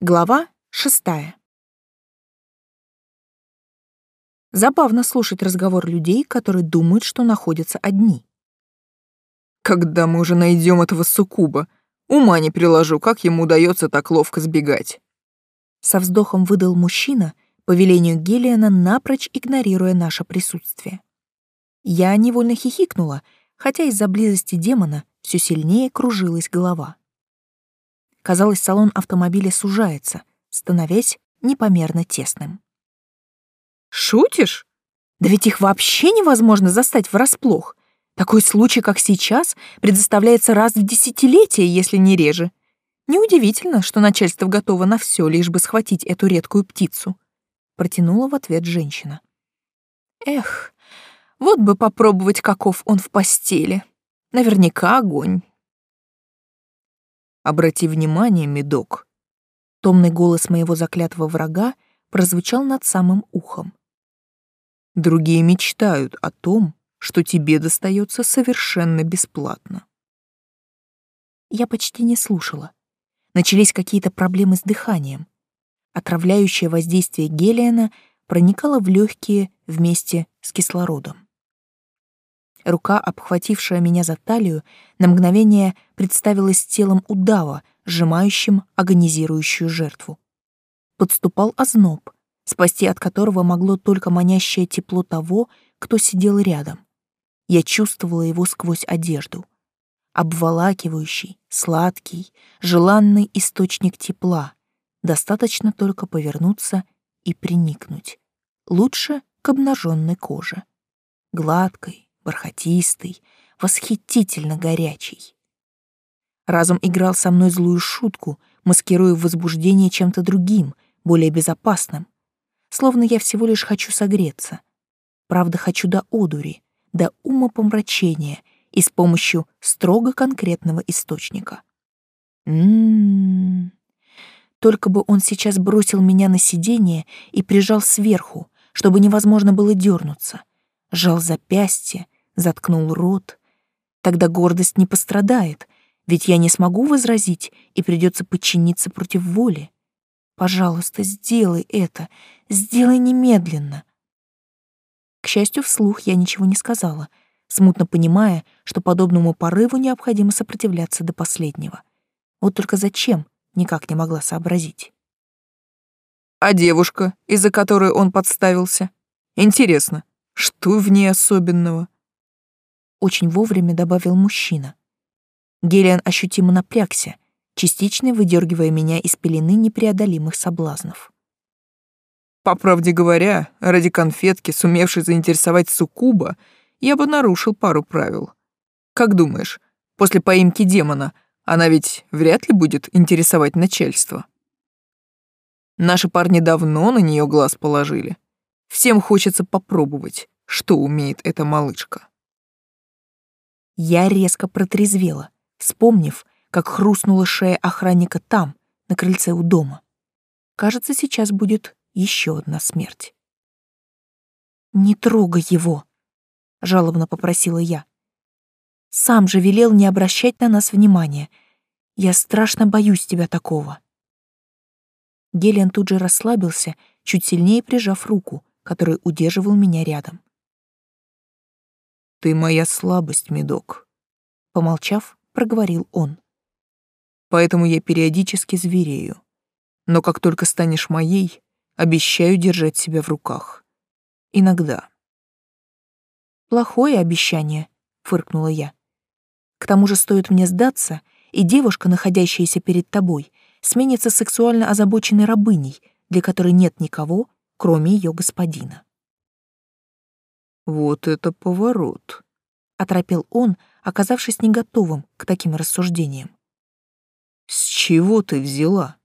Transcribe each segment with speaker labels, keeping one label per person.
Speaker 1: Глава шестая. Забавно слушать разговор людей, которые думают, что находятся одни.
Speaker 2: «Когда мы уже найдем этого суккуба? Ума не приложу, как ему удается так ловко сбегать».
Speaker 1: Со вздохом выдал мужчина, по велению Гелиана напрочь игнорируя наше присутствие. Я невольно хихикнула, хотя из-за близости демона все сильнее кружилась голова. Казалось, салон автомобиля сужается, становясь непомерно тесным.
Speaker 2: «Шутишь?
Speaker 1: Да ведь их вообще невозможно застать врасплох. Такой случай, как сейчас, предоставляется раз в десятилетие, если не реже. Неудивительно, что начальство готово на все, лишь бы схватить эту редкую птицу. Протянула в ответ женщина. Эх, вот бы попробовать, каков он в постели. Наверняка огонь.
Speaker 2: Обрати внимание, медок.
Speaker 1: Томный голос моего заклятого врага прозвучал над самым ухом.
Speaker 2: Другие мечтают о том, что тебе достается совершенно бесплатно.
Speaker 1: Я почти не слушала. Начались какие-то проблемы с дыханием. Отравляющее воздействие Гелиана проникало в легкие вместе с кислородом. Рука, обхватившая меня за талию, на мгновение представилась телом удава, сжимающим агонизирующую жертву. Подступал озноб, спасти от которого могло только манящее тепло того, кто сидел рядом. Я чувствовала его сквозь одежду. Обволакивающий, сладкий, желанный источник тепла. Достаточно только повернуться и приникнуть. Лучше к обнаженной коже. Гладкой, бархатистый, восхитительно горячий. Разум играл со мной злую шутку, маскируя возбуждение чем-то другим, более безопасным. Словно я всего лишь хочу согреться. Правда, хочу до одури, до ума помрачения и с помощью строго конкретного источника. М-м-м. Только бы он сейчас бросил меня на сиденье и прижал сверху, чтобы невозможно было дернуться. Жал запястье, заткнул рот. Тогда гордость не пострадает, ведь я не смогу возразить и придется подчиниться против воли. Пожалуйста, сделай это, сделай немедленно. К счастью, вслух я ничего не сказала, смутно понимая, что подобному порыву необходимо сопротивляться до последнего. Вот только зачем, никак не могла сообразить.
Speaker 2: А девушка, из-за которой он подставился? Интересно, что в ней особенного?
Speaker 1: Очень вовремя добавил мужчина. Гелиан ощутимо напрягся, частично выдергивая меня из пелены непреодолимых соблазнов.
Speaker 2: По правде говоря, ради конфетки, сумевшей заинтересовать суккуба, я бы нарушил пару правил. Как думаешь, после поимки демона она ведь вряд ли будет интересовать начальство? Наши парни давно на нее глаз положили. Всем хочется попробовать, что умеет эта малышка.
Speaker 1: Я резко протрезвела, вспомнив, как хрустнула шея охранника там, на крыльце у дома. Кажется, сейчас будет еще одна смерть. «Не трогай его», — жалобно попросила я. «Сам же велел не обращать на нас внимания. Я страшно боюсь тебя такого». Гелиан тут же расслабился, чуть сильнее прижав руку, который удерживал меня рядом.
Speaker 2: Ты моя слабость, медок. Помолчав, проговорил он. Поэтому я периодически зверею. Но как только станешь моей, обещаю держать себя в руках. Иногда.
Speaker 1: Плохое обещание, фыркнула я. К тому же стоит мне сдаться, и девушка, находящаяся перед тобой, сменится сексуально озабоченной рабыней, для которой нет никого, кроме ее господина.
Speaker 2: Вот это поворот,
Speaker 1: оторопел он, оказавшись не готовым к таким рассуждениям.
Speaker 2: С чего ты взяла?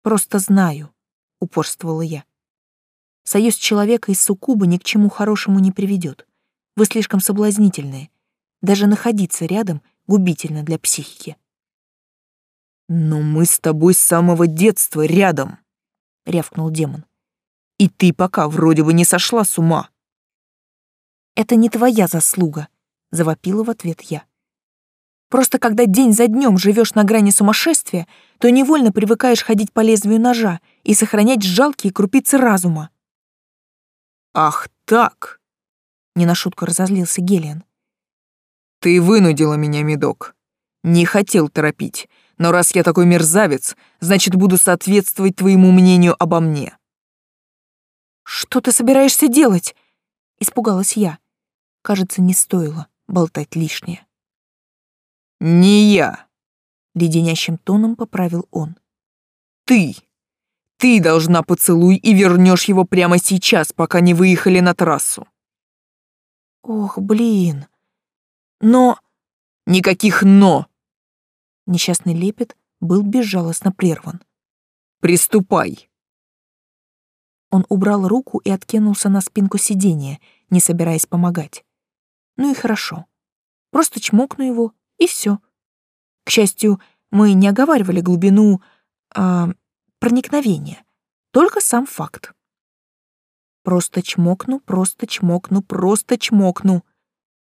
Speaker 1: Просто знаю, упорствовала я. Союз человека и суккуба ни к чему хорошему не приведет. Вы слишком соблазнительные. Даже находиться рядом губительно для психики.
Speaker 2: Но мы с тобой с самого детства рядом, рявкнул демон. И ты пока вроде бы не сошла с ума.
Speaker 1: Это не твоя заслуга, завопила в ответ я. Просто когда день за днем живешь на грани сумасшествия, то невольно привыкаешь ходить по лезвию ножа и сохранять жалкие крупицы разума.
Speaker 2: «Ах так!»
Speaker 1: — не на шутку разозлился Гелиан.
Speaker 2: «Ты вынудила меня, Медок. Не хотел торопить, но раз я такой мерзавец, значит, буду соответствовать твоему мнению обо мне».
Speaker 1: «Что ты собираешься делать?» — испугалась я. Кажется, не стоило болтать лишнее.
Speaker 2: «Не я», —
Speaker 1: леденящим тоном поправил он.
Speaker 2: «Ты! Ты должна поцелуй и вернешь его прямо сейчас, пока не выехали на трассу».
Speaker 1: «Ох, блин! Но...»
Speaker 2: «Никаких «но».
Speaker 1: Несчастный лепет был безжалостно прерван.
Speaker 2: «Приступай!»
Speaker 1: Он убрал руку и откинулся на спинку сиденья, не собираясь помогать. Ну и хорошо. Просто чмокну его, и все. К счастью, мы не оговаривали глубину а, проникновения, только сам факт. Просто чмокну, просто чмокну, просто чмокну,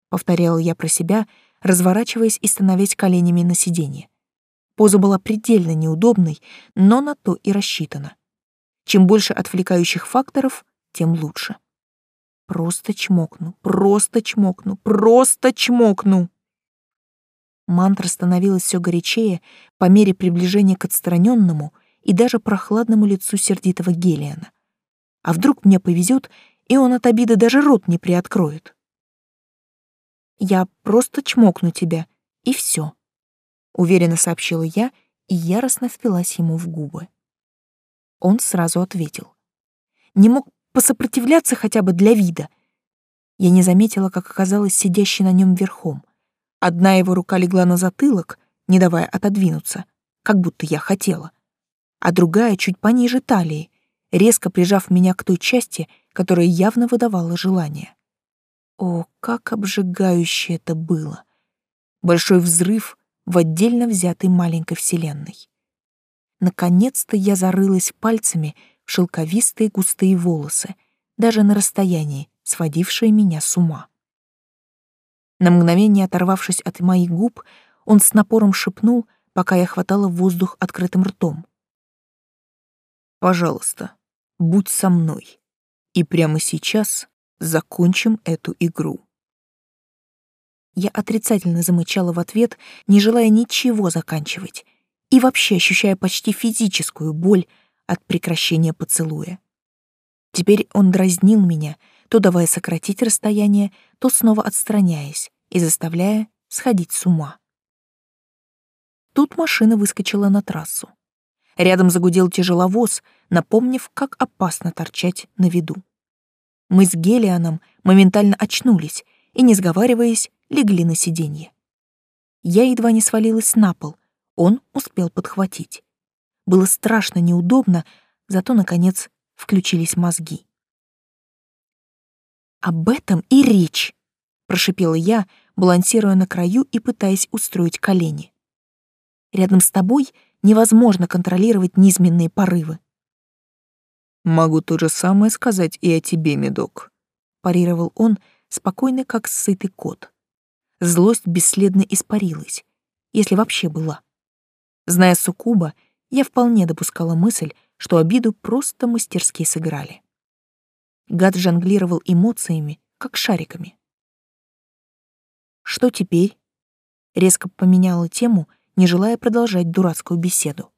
Speaker 1: повторяла я про себя, разворачиваясь и становясь коленями на сиденье. Поза была предельно неудобной, но на то и рассчитана. Чем больше отвлекающих факторов, тем лучше. Просто чмокну, просто чмокну, просто чмокну. Мантра становилась все горячее по мере приближения к отстраненному и даже прохладному лицу сердитого Гелиана. А вдруг мне повезет, и он от обиды даже рот не приоткроет? Я просто чмокну тебя, и все, уверенно сообщила я и яростно впилась ему в губы. Он сразу ответил. Не мог посопротивляться хотя бы для вида. Я не заметила, как оказалась сидящей на нем верхом. Одна его рука легла на затылок, не давая отодвинуться, как будто я хотела, а другая чуть пониже талии, резко прижав меня к той части, которая явно выдавала желание. О, как обжигающе это было! Большой взрыв в отдельно взятой маленькой вселенной. Наконец-то я зарылась пальцами шелковистые густые волосы, даже на расстоянии, сводившие меня с ума. На мгновение оторвавшись от моих губ, он с напором шепнул, пока я хватала воздух открытым ртом. «Пожалуйста, будь со мной, и прямо сейчас закончим эту игру». Я отрицательно замычала в ответ, не желая ничего заканчивать, и вообще ощущая почти физическую боль от прекращения поцелуя. Теперь он дразнил меня, то давая сократить расстояние, то снова отстраняясь и заставляя сходить с ума. Тут машина выскочила на трассу. Рядом загудел тяжеловоз, напомнив, как опасно торчать на виду. Мы с Гелианом моментально очнулись и, не сговариваясь, легли на сиденье. Я едва не свалилась на пол, он успел подхватить. Было страшно неудобно, зато, наконец, включились мозги. «Об этом и речь!» — прошипела я, балансируя на краю и пытаясь устроить колени. «Рядом с тобой невозможно контролировать низменные порывы».
Speaker 2: «Могу то же самое сказать и о тебе, медок», — парировал он, спокойный, как сытый кот. Злость бесследно испарилась, если вообще была. Зная Сукуба, я вполне допускала мысль, что обиду просто мастерски сыграли. Гад жонглировал эмоциями, как шариками. «Что теперь?» Резко поменяла тему, не желая продолжать дурацкую беседу.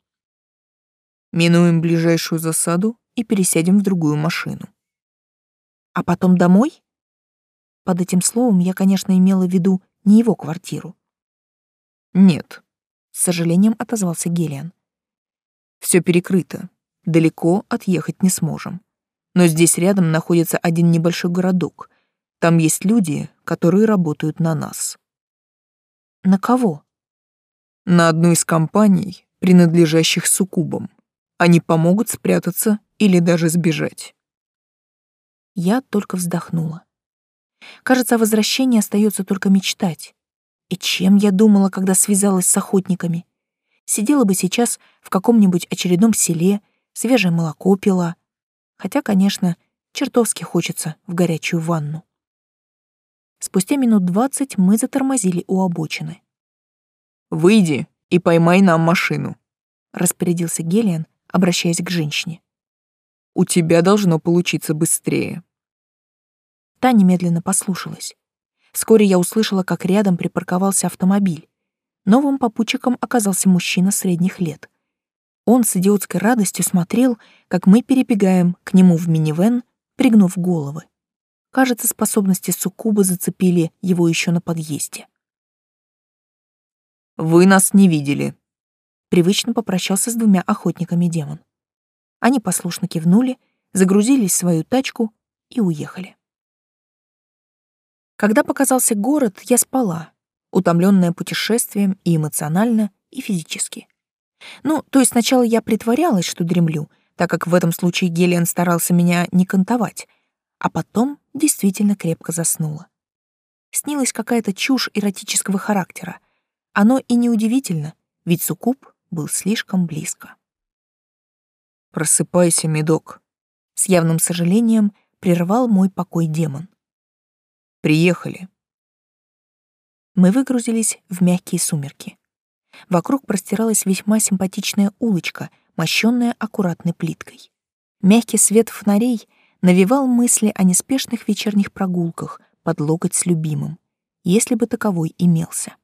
Speaker 2: «Минуем ближайшую засаду и пересядем в другую машину».
Speaker 1: «А потом домой?» Под этим словом я, конечно, имела в виду не его квартиру.
Speaker 2: «Нет,
Speaker 1: с сожалением отозвался Гелиан.
Speaker 2: Все перекрыто. Далеко отъехать не сможем. Но здесь рядом находится один небольшой городок. Там есть люди, которые работают на нас.
Speaker 1: На кого?
Speaker 2: На одну из компаний, принадлежащих суккубам. Они помогут спрятаться или даже сбежать.
Speaker 1: Я только вздохнула. Кажется, о возвращении остается только мечтать. И чем я думала, когда связалась с охотниками? Сидела бы сейчас в каком-нибудь очередном селе, свежее молоко пила. Хотя, конечно, чертовски хочется в горячую ванну. Спустя минут двадцать мы затормозили у обочины.
Speaker 2: выйди и поймай нам машину», —
Speaker 1: распорядился Гелиан, обращаясь к женщине.
Speaker 2: «У тебя должно получиться быстрее».
Speaker 1: Та немедленно послушалась. Вскоре я услышала, как рядом припарковался автомобиль. Новым попутчиком оказался мужчина средних лет. Он с идиотской радостью смотрел, как мы перебегаем к нему в минивэн, пригнув головы. Кажется, способности суккуба зацепили его еще на подъезде.
Speaker 2: «Вы нас не видели», —
Speaker 1: привычно попрощался с двумя охотниками демон. Они послушно кивнули, загрузились в свою тачку и уехали. Когда показался город, я спала, утомленная путешествием и эмоционально, и физически. Ну, то есть сначала я притворялась, что дремлю, так как в этом случае Гелиан старался меня не кантовать, а потом действительно крепко заснула. Снилась какая-то чушь эротического характера. Оно и неудивительно, ведь суккуб был слишком близко.
Speaker 2: «Просыпайся, медок», —
Speaker 1: с явным сожалением прервал мой покой демон.
Speaker 2: «Приехали».
Speaker 1: Мы выгрузились в мягкие сумерки. Вокруг простиралась весьма симпатичная улочка, мощенная аккуратной плиткой. Мягкий свет фонарей навевал мысли о неспешных вечерних прогулках под локоть с любимым, если бы таковой имелся.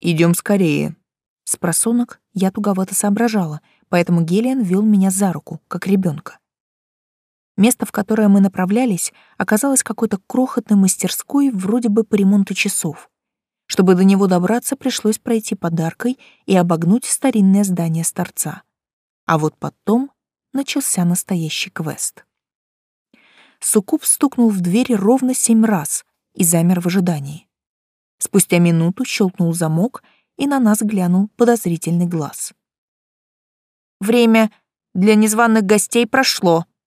Speaker 2: Идем скорее.
Speaker 1: С просонок я туговато соображала, поэтому Гелиан вел меня за руку, как ребенка. Место, в которое мы направлялись, оказалось какой-то крохотной мастерской вроде бы по ремонту часов. Чтобы до него добраться, пришлось пройти подаркой и обогнуть старинное здание с торца. А вот потом начался настоящий квест. Суккуб стукнул в двери ровно семь раз и замер в ожидании. Спустя минуту щелкнул замок, и на нас глянул подозрительный глаз. «Время для незваных гостей прошло», —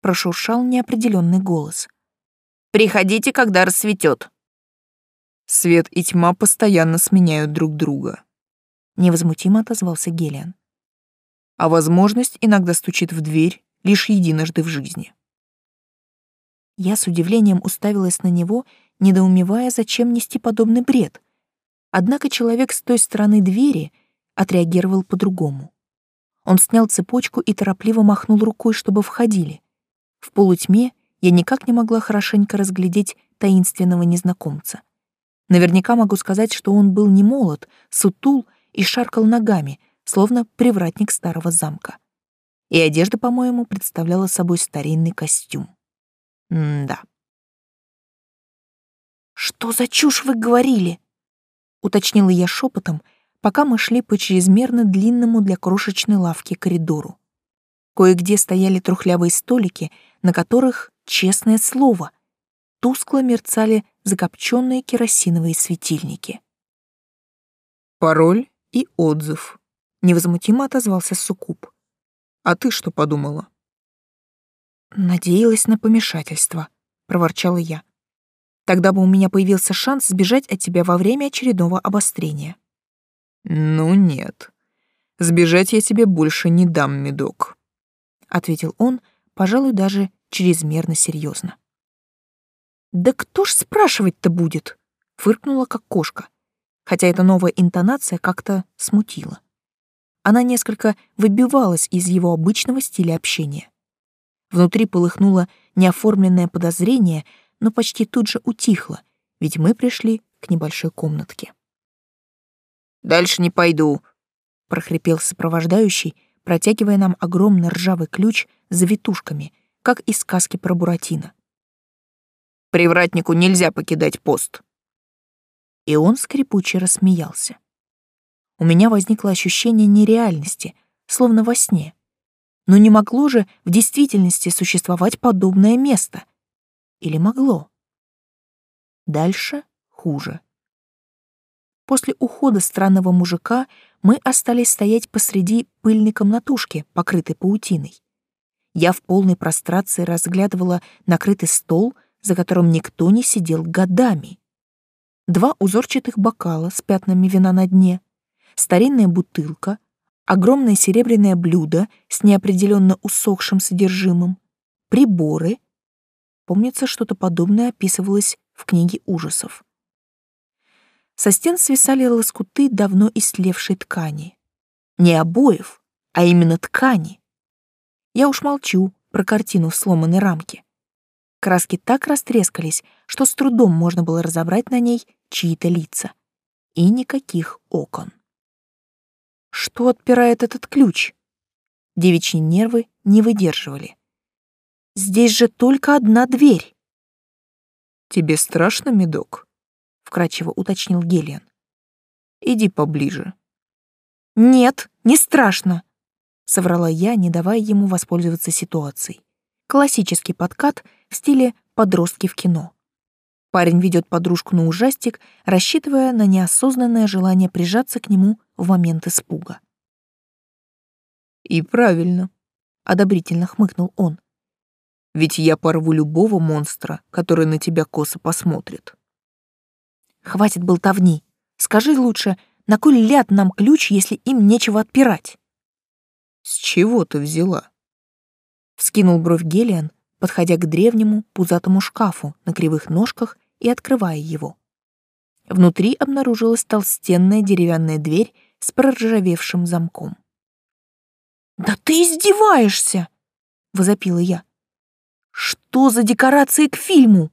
Speaker 1: прошуршал неопределенный голос. «Приходите, когда рассветет».
Speaker 2: «Свет и тьма постоянно сменяют друг друга», —
Speaker 1: невозмутимо отозвался Гелиан
Speaker 2: а возможность иногда стучит в дверь лишь единожды в жизни.
Speaker 1: Я с удивлением уставилась на него, недоумевая, зачем нести подобный бред. Однако человек с той стороны двери отреагировал по-другому. Он снял цепочку и торопливо махнул рукой, чтобы входили. В полутьме я никак не могла хорошенько разглядеть таинственного незнакомца. Наверняка могу сказать, что он был не молод, сутул и шаркал ногами, словно привратник старого замка. И одежда, по-моему, представляла собой старинный костюм. М-да. «Что за чушь вы говорили?» — уточнила я шепотом, пока мы шли по чрезмерно длинному для крошечной лавки коридору. Кое-где стояли трухлявые столики, на которых, честное слово, тускло мерцали закопченные керосиновые светильники.
Speaker 2: «Пароль и отзыв»,
Speaker 1: Невозмутимо отозвался Сукуб.
Speaker 2: «А ты что подумала?»
Speaker 1: «Надеялась на помешательство», — проворчала я. «Тогда бы у меня появился шанс сбежать от тебя во время очередного обострения».
Speaker 2: «Ну нет. Сбежать я тебе больше не дам, медок», — ответил он, пожалуй, даже чрезмерно серьезно.
Speaker 1: «Да кто ж спрашивать-то будет?» — фыркнула как кошка, хотя эта новая интонация как-то смутила она несколько выбивалась из его обычного стиля общения. Внутри полыхнуло неоформленное подозрение, но почти тут же утихло, ведь мы пришли к небольшой комнатке.
Speaker 2: «Дальше не пойду», — прохрипел сопровождающий, протягивая нам огромный ржавый ключ с завитушками, как из сказки про Буратино. «Привратнику нельзя покидать пост».
Speaker 1: И он скрипуче рассмеялся у меня возникло ощущение нереальности, словно во сне. Но не могло же в действительности существовать подобное место. Или могло? Дальше хуже. После ухода странного мужика мы остались стоять посреди пыльной комнатушки, покрытой паутиной. Я в полной прострации разглядывала накрытый стол, за которым никто не сидел годами. Два узорчатых бокала с пятнами вина на дне — старинная бутылка, огромное серебряное блюдо с неопределенно усохшим содержимым, приборы. Помнится, что-то подобное описывалось в книге ужасов. Со стен свисали лоскуты давно истлевшей ткани. Не обоев, а именно ткани. Я уж молчу про картину в сломанной рамке. Краски так растрескались, что с трудом можно было разобрать на ней чьи-то лица. И никаких окон. Что отпирает этот ключ? Девичьи нервы не выдерживали. Здесь же только одна дверь.
Speaker 2: Тебе страшно, медок? Вкрадчиво уточнил Гелиан. Иди поближе.
Speaker 1: Нет, не страшно, соврала я, не давая ему воспользоваться ситуацией. Классический подкат в стиле подростки в кино. Парень ведет подружку на ужастик, рассчитывая на неосознанное желание прижаться к нему в момент испуга.
Speaker 2: «И правильно», — одобрительно хмыкнул он. «Ведь я порву любого монстра, который на тебя косо посмотрит».
Speaker 1: «Хватит болтовни. Скажи лучше, на кой ляд нам ключ, если им нечего отпирать?»
Speaker 2: «С чего ты взяла?»
Speaker 1: Вскинул бровь Гелиан, подходя к древнему пузатому шкафу на кривых ножках и открывая его. Внутри обнаружилась толстенная деревянная дверь с проржавевшим замком. «Да ты издеваешься!» — возопила я. «Что за декорации к фильму?»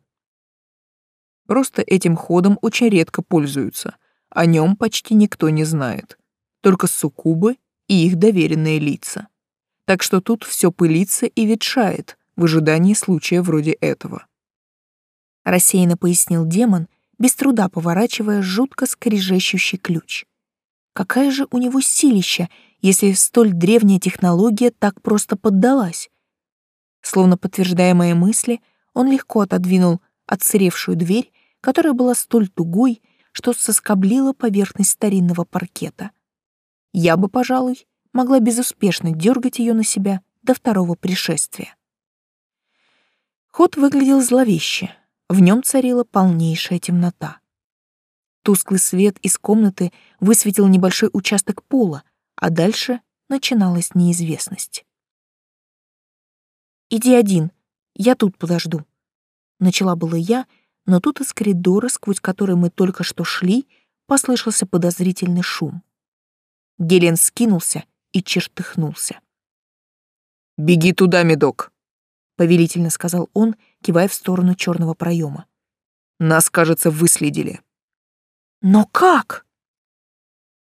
Speaker 2: Просто этим ходом очень редко пользуются. О нем почти никто не знает. Только суккубы и их доверенные лица. Так что тут все пылится и ветшает, в ожидании случая вроде этого.
Speaker 1: Рассеянно пояснил демон, без труда поворачивая жутко скрежещущий ключ. Какая же у него силища, если столь древняя технология так просто поддалась? Словно подтверждая мои мысли, он легко отодвинул отсыревшую дверь, которая была столь тугой, что соскоблила поверхность старинного паркета. Я бы, пожалуй, могла безуспешно дергать ее на себя до второго пришествия. Ход выглядел зловеще. В нем царила полнейшая темнота. Тусклый свет из комнаты высветил небольшой участок пола, а дальше начиналась неизвестность. «Иди один, я тут подожду», — начала было я, но тут из коридора, сквозь который мы только что шли, послышался подозрительный шум. Гелен скинулся и чертыхнулся.
Speaker 2: «Беги туда, медок!»
Speaker 1: — повелительно сказал он, кивая в сторону черного проема.
Speaker 2: «Нас, кажется, выследили».
Speaker 1: «Но как?»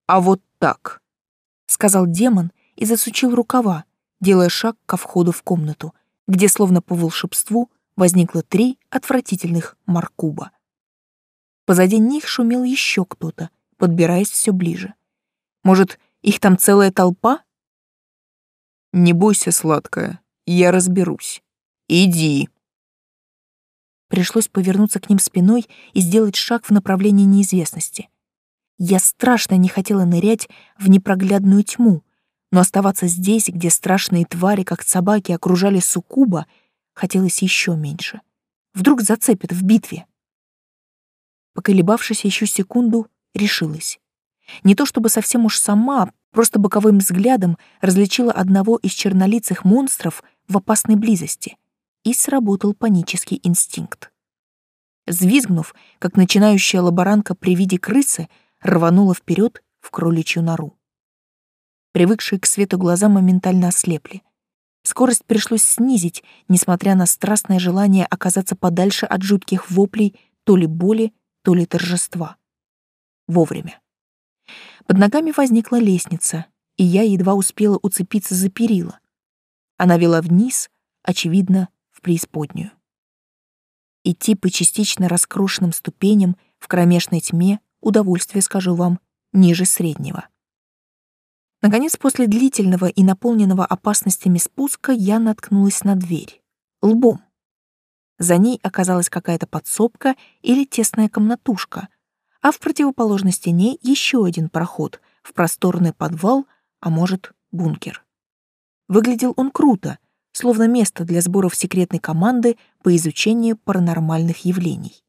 Speaker 2: «А вот так», —
Speaker 1: сказал демон и засучил рукава, делая шаг ко входу в комнату, где, словно по волшебству, возникло три отвратительных маркуба. Позади них шумел еще кто-то, подбираясь все ближе. Может, их там целая толпа?
Speaker 2: «Не бойся, сладкая, я разберусь». Иди.
Speaker 1: Пришлось повернуться к ним спиной и сделать шаг в направлении неизвестности. Я страшно не хотела нырять в непроглядную тьму, но оставаться здесь, где страшные твари, как собаки, окружали суккуба, хотелось еще меньше. Вдруг зацепят в битве. Поколебавшись еще секунду, решилась. Не то чтобы совсем уж сама, просто боковым взглядом различила одного из чернолицых монстров в опасной близости и сработал панический инстинкт. Звизгнув, как начинающая лаборантка при виде крысы, рванула вперед в кроличью нору. Привыкшие к свету глаза моментально ослепли. Скорость пришлось снизить, несмотря на страстное желание оказаться подальше от жутких воплей то ли боли, то ли торжества. Вовремя. Под ногами возникла лестница, и я едва успела уцепиться за перила. Она вела вниз, очевидно, преисподнюю. Идти по частично раскрошенным ступеням в кромешной тьме удовольствие, скажу вам, ниже среднего. Наконец, после длительного и наполненного опасностями спуска я наткнулась на дверь. Лбом. За ней оказалась какая-то подсобка или тесная комнатушка, а в противоположной стене еще один проход в просторный подвал, а может, бункер. Выглядел он круто — словно место для сборов секретной команды по изучению паранормальных явлений.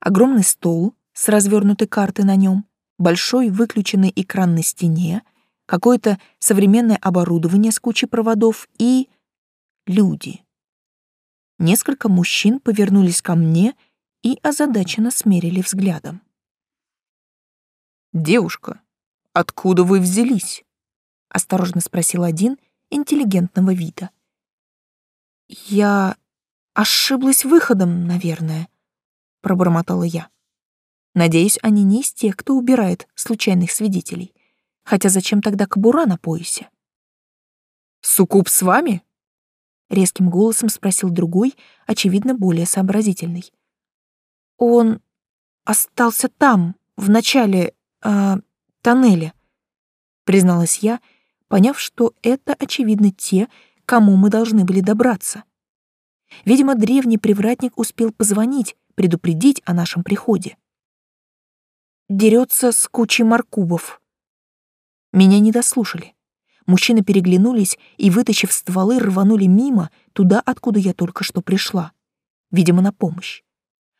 Speaker 1: Огромный стол с развернутой картой на нем, большой выключенный экран на стене, какое-то современное оборудование с кучей проводов и... люди. Несколько мужчин повернулись ко мне и озадаченно смерили взглядом.
Speaker 2: Девушка, откуда вы взялись?
Speaker 1: Осторожно спросил один интеллигентного вида. Я ошиблась выходом, наверное, пробормотала я. Надеюсь, они не из тех, кто убирает случайных свидетелей. Хотя зачем тогда кобура на поясе?
Speaker 2: Сукуб с вами?
Speaker 1: Резким голосом спросил другой, очевидно, более сообразительный. Он остался там, в начале э, тоннеля, призналась я, поняв, что это, очевидно, те, кому мы должны были добраться. Видимо, древний привратник успел позвонить, предупредить о нашем приходе. Дерется с кучей маркубов. Меня не дослушали. Мужчины переглянулись и, вытащив стволы, рванули мимо, туда, откуда я только что пришла. Видимо, на помощь.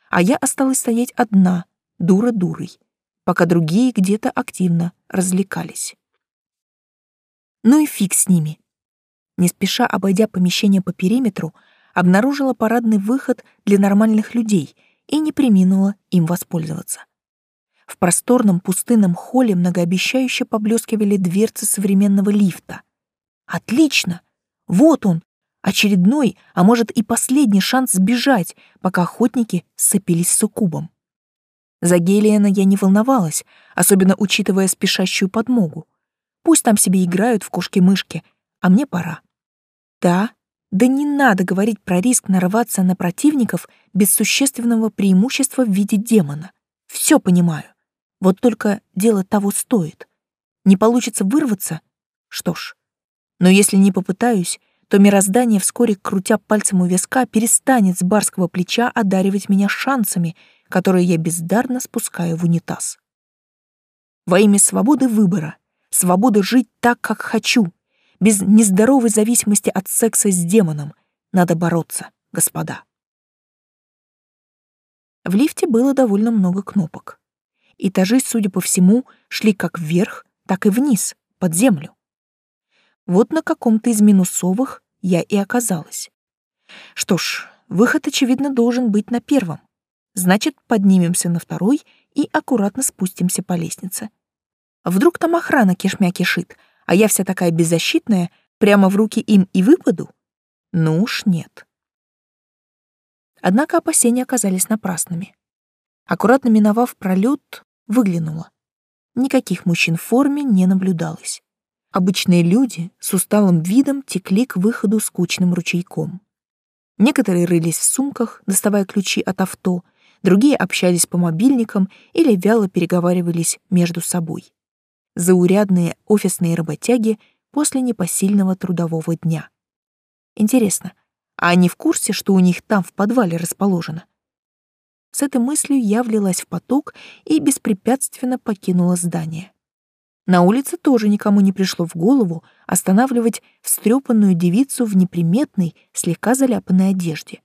Speaker 1: А я осталась стоять одна, дура дурой, пока другие где-то активно развлекались. Ну и фиг с ними. Не спеша обойдя помещение по периметру, обнаружила парадный выход для нормальных людей и не приминула им воспользоваться. В просторном пустынном холле многообещающе поблескивали дверцы современного лифта. Отлично! Вот он, очередной, а может и последний шанс сбежать, пока охотники сцепились с. За Гелиена я не волновалась, особенно учитывая спешащую подмогу. Пусть там себе играют в кошки-мышки, а мне пора. Да, да не надо говорить про риск нарваться на противников без существенного преимущества в виде демона. Все понимаю. Вот только дело того стоит. Не получится вырваться? Что ж. Но если не попытаюсь, то мироздание вскоре, крутя пальцем у виска, перестанет с барского плеча одаривать меня шансами, которые я бездарно спускаю в унитаз. Во имя свободы выбора, свободы жить так, как хочу, без нездоровой зависимости от секса с демоном, надо бороться, господа. В лифте было довольно много кнопок. Этажи, судя по всему, шли как вверх, так и вниз, под землю. Вот на каком-то из минусовых я и оказалась. Что ж, выход, очевидно, должен быть на первом. Значит, поднимемся на второй и аккуратно спустимся по лестнице. Вдруг там охрана кишмя кишит, а я вся такая беззащитная, прямо в руки им и выпаду? Ну уж нет. Однако опасения оказались напрасными. Аккуратно миновав пролет, выглянула. Никаких мужчин в форме не наблюдалось. Обычные люди с усталым видом текли к выходу скучным ручейком. Некоторые рылись в сумках, доставая ключи от авто, другие общались по мобильникам или вяло переговаривались между собой. Заурядные офисные работяги после непосильного трудового дня. Интересно, а они в курсе, что у них там в подвале расположено? С этой мыслью я влилась в поток и беспрепятственно покинула здание. На улице тоже никому не пришло в голову останавливать встрепанную девицу в неприметной, слегка заляпанной одежде.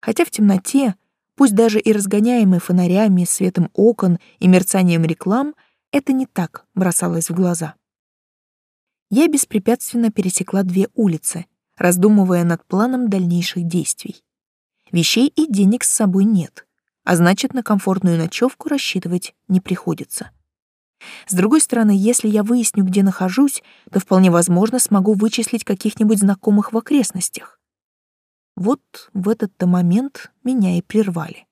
Speaker 1: Хотя в темноте, пусть даже и разгоняемой фонарями, светом окон и мерцанием реклам, это не так бросалось в глаза. Я беспрепятственно пересекла две улицы, раздумывая над планом дальнейших действий. Вещей и денег с собой нет, а значит, на комфортную ночевку рассчитывать не приходится. С другой стороны, если я выясню, где нахожусь, то вполне возможно смогу вычислить каких-нибудь знакомых в окрестностях. Вот в этот-то момент меня и прервали.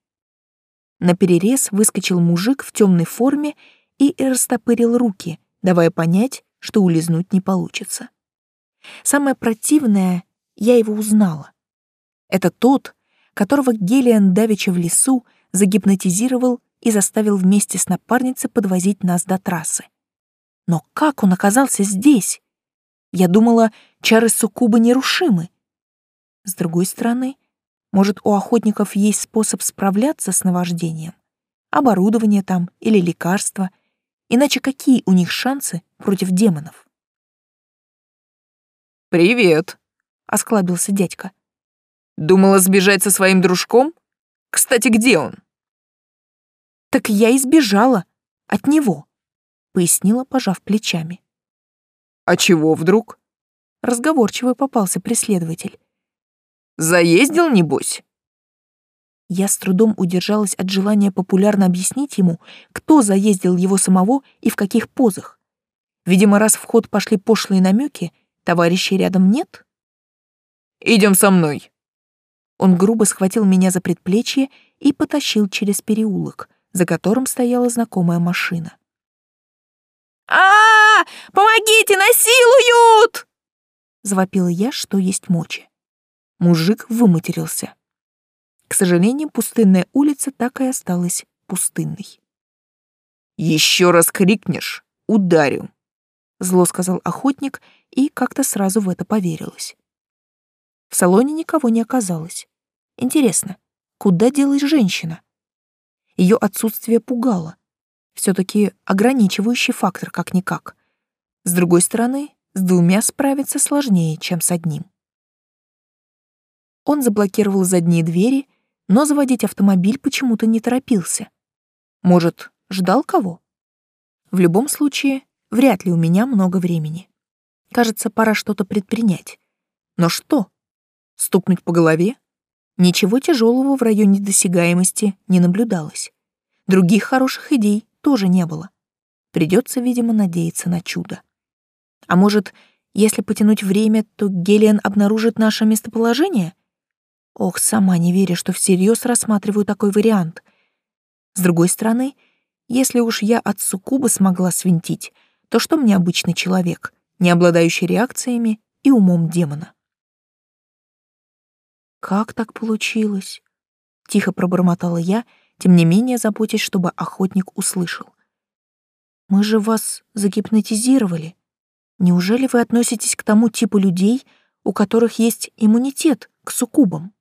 Speaker 1: На перерез выскочил мужик в темной форме и растопырил руки, давая понять, что улизнуть не получится. Самое противное, я его узнала. Это тот, которого Гелиан давеча в лесу загипнотизировал и заставил вместе с напарницей подвозить нас до трассы. Но как он оказался здесь? Я думала, чары суккуба нерушимы. С другой стороны, может, у охотников есть способ справляться с наваждением? Оборудование там или лекарства? Иначе какие у них шансы против демонов?
Speaker 2: «Привет», — осклабился дядька. «Думала сбежать со своим дружком? Кстати, где он?»
Speaker 1: «Так я и сбежала. От него», — пояснила, пожав плечами.
Speaker 2: «А чего вдруг?»
Speaker 1: Разговорчивый попался преследователь.
Speaker 2: «Заездил, небось?»
Speaker 1: Я с трудом удержалась от желания популярно объяснить ему, кто заездил его самого и в каких позах. Видимо, раз в ход пошли пошлые намеки, товарищей рядом нет.
Speaker 2: Идем со мной.
Speaker 1: Он грубо схватил меня за предплечье и потащил через переулок, за которым стояла знакомая машина. а, -а, -а Помогите, насилуют!» Завопила я, что есть мочи. Мужик выматерился. К сожалению, пустынная улица так и осталась пустынной.
Speaker 2: «Еще раз крикнешь — ударю», —
Speaker 1: зло сказал охотник, и как-то сразу в это поверилось. В салоне никого не оказалось. Интересно, куда делась женщина? Ее отсутствие пугало. все таки ограничивающий фактор как-никак. С другой стороны, с двумя справиться сложнее, чем с одним. Он заблокировал задние двери но заводить автомобиль почему-то не торопился. Может, ждал кого? В любом случае, вряд ли у меня много времени. Кажется, пора что-то предпринять. Но что? Стукнуть по голове? Ничего тяжелого в районе досягаемости не наблюдалось. Других хороших идей тоже не было. Придется, видимо, надеяться на чудо. А может, если потянуть время, то Гелиан обнаружит наше местоположение — Ох, сама не веря, что всерьез рассматриваю такой вариант. С другой стороны, если уж я от суккуба смогла свинтить, то что мне обычный человек, не обладающий реакциями и умом демона? «Как так получилось?» — тихо пробормотала я, тем не менее заботясь, чтобы охотник услышал. «Мы же вас загипнотизировали. Неужели вы относитесь к тому типу людей, у которых есть иммунитет к суккубам?»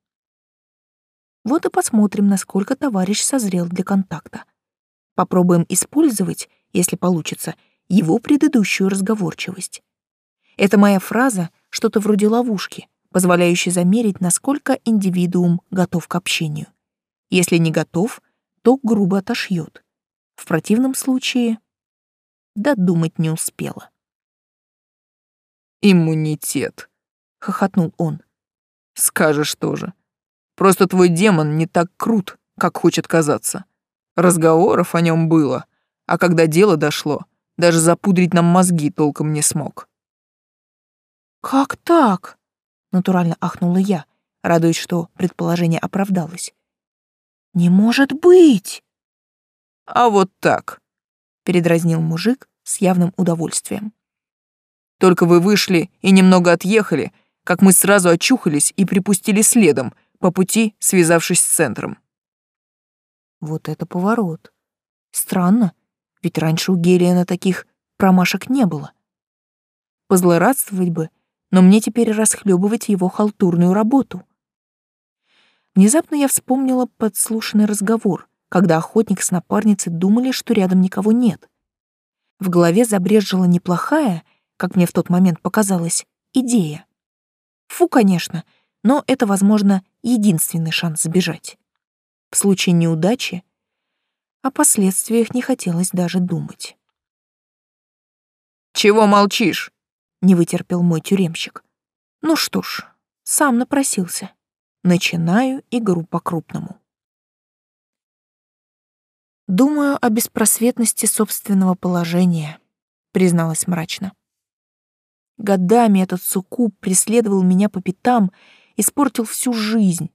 Speaker 1: Вот и посмотрим, насколько товарищ созрел для контакта. Попробуем использовать, если получится, его предыдущую разговорчивость. Это моя фраза что-то вроде ловушки, позволяющей замерить, насколько индивидуум готов к общению. Если не готов, то грубо отошьет. В противном случае додумать не успела.
Speaker 2: «Иммунитет», — хохотнул он. «Скажешь тоже. Просто твой демон не так крут, как хочет казаться. Разговоров о нем было, а когда дело дошло, даже запудрить нам мозги толком не смог.
Speaker 1: «Как так?» — натурально ахнула я, радуясь, что предположение оправдалось. «Не может быть!»
Speaker 2: «А вот так», — передразнил мужик с явным удовольствием. «Только вы вышли и немного отъехали, как мы сразу очухались и припустили следом, по пути связавшись с центром.
Speaker 1: Вот это поворот. Странно, ведь раньше у Гелиана таких промашек не было. Позлорадствовать бы, но мне теперь расхлебывать его халтурную работу. Внезапно я вспомнила подслушанный разговор, когда охотник с напарницей думали, что рядом никого нет. В голове забрежила неплохая, как мне в тот момент показалось, идея. Фу, конечно, — но это, возможно, единственный шанс сбежать. В случае неудачи о последствиях не хотелось даже думать.
Speaker 2: «Чего молчишь?»
Speaker 1: — не вытерпел мой тюремщик. «Ну что ж, сам напросился. Начинаю игру по-крупному». «Думаю о беспросветности собственного положения», — призналась мрачно. Годами этот суккуб преследовал меня по пятам испортил всю жизнь,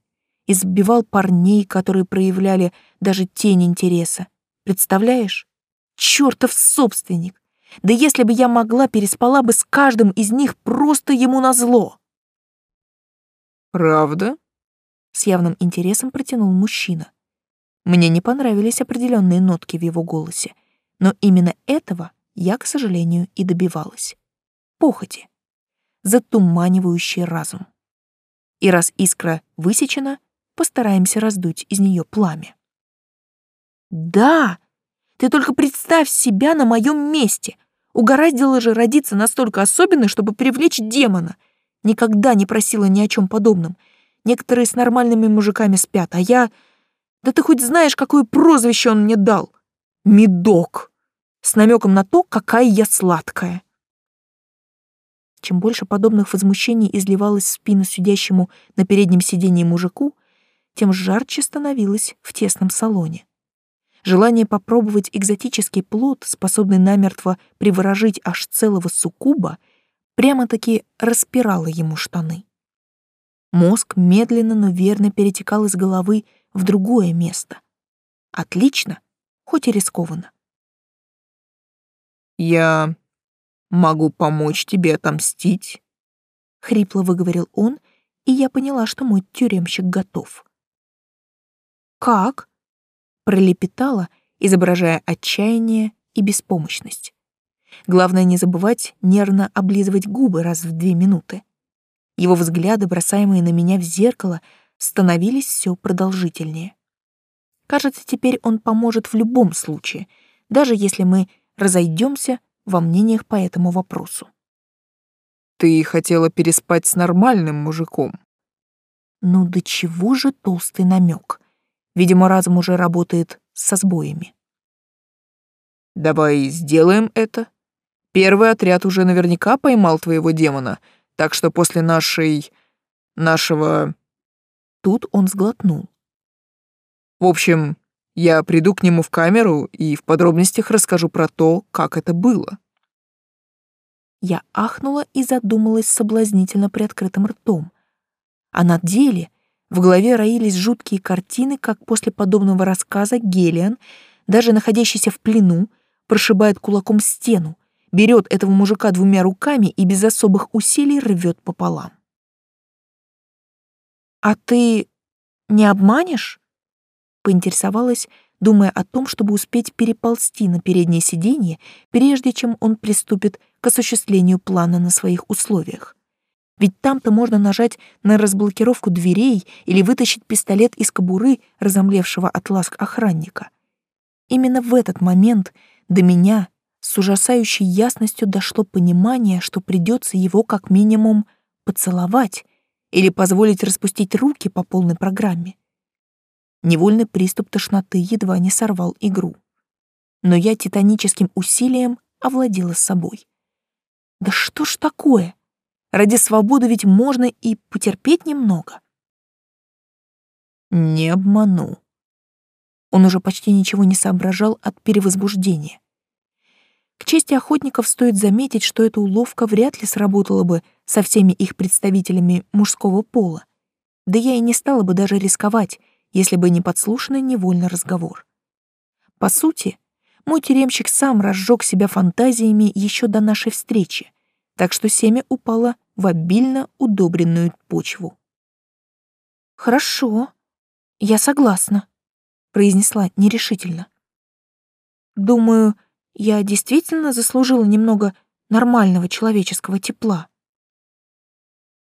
Speaker 1: избивал парней, которые проявляли даже тень интереса. Представляешь? Чёртов собственник! Да если бы я могла, переспала бы с каждым из них просто ему назло.
Speaker 2: «Правда?» — с явным интересом протянул мужчина.
Speaker 1: Мне не понравились определенные нотки в его голосе, но именно этого я, к сожалению, и добивалась. Похоти, затуманивающий разум и раз искра высечена, постараемся раздуть из нее пламя. Да, ты только представь себя на моем месте. Угораздило же родиться настолько особенной, чтобы привлечь демона. Никогда не просила ни о чем подобном. Некоторые с нормальными мужиками спят, а я... Да ты хоть знаешь, какое прозвище он мне дал? Медок. С намеком на то, какая я сладкая. Чем больше подобных возмущений изливалось в спину сидящему на переднем сиденье мужику, тем жарче становилось в тесном салоне. Желание попробовать экзотический плод, способный намертво приворожить аж целого суккуба, прямо-таки распирало ему штаны. Мозг медленно, но верно перетекал из головы в другое место. Отлично, хоть и рискованно.
Speaker 2: «Я могу помочь тебе отомстить?»
Speaker 1: — хрипло выговорил он, и я поняла, что мой тюремщик готов. «Как?» — пролепетала, изображая отчаяние и беспомощность. Главное не забывать нервно облизывать губы раз в две минуты. Его взгляды, бросаемые на меня в зеркало, становились все продолжительнее. Кажется, теперь он поможет в любом случае, даже если мы разойдемся во мнениях по этому вопросу.
Speaker 2: «Ты хотела переспать с нормальным мужиком».
Speaker 1: Ну до чего же толстый намек? Видимо, разум уже работает со сбоями.
Speaker 2: «Давай сделаем это. Первый отряд уже наверняка поймал твоего демона, так что после нашей... нашего...»
Speaker 1: Тут он сглотнул.
Speaker 2: «В общем, я приду к нему в камеру и в подробностях расскажу про то, как это было».
Speaker 1: Я ахнула и задумалась соблазнительно приоткрытым ртом. А на деле в голове роились жуткие картины, как после подобного рассказа Гелиан, даже находящийся в плену, прошибает кулаком стену, берет этого мужика двумя руками и без особых усилий рвет пополам. «А ты не обманешь?» — поинтересовалась, думая о том, чтобы успеть переползти на переднее сиденье, прежде чем он приступит к осуществлению плана на своих условиях. Ведь там-то можно нажать на разблокировку дверей или вытащить пистолет из кобуры разомлевшего от ласк охранника. Именно в этот момент до меня с ужасающей ясностью дошло понимание, что придется его как минимум поцеловать или позволить распустить руки по полной программе. Невольный приступ тошноты едва не сорвал игру. Но я титаническим усилием овладела собой. Да что ж такое? Ради свободы ведь можно и потерпеть немного.
Speaker 2: Не обману.
Speaker 1: Он уже почти ничего не соображал от перевозбуждения. К чести охотников стоит заметить, что эта уловка вряд ли сработала бы со всеми их представителями мужского пола. Да я и не стала бы даже рисковать, если бы не подслушанный невольный разговор. По сути, мой тюремщик сам разжег себя фантазиями еще до нашей встречи, так что семя упало в обильно удобренную почву. «Хорошо, я согласна», — произнесла нерешительно. «Думаю, я действительно заслужила немного нормального человеческого тепла».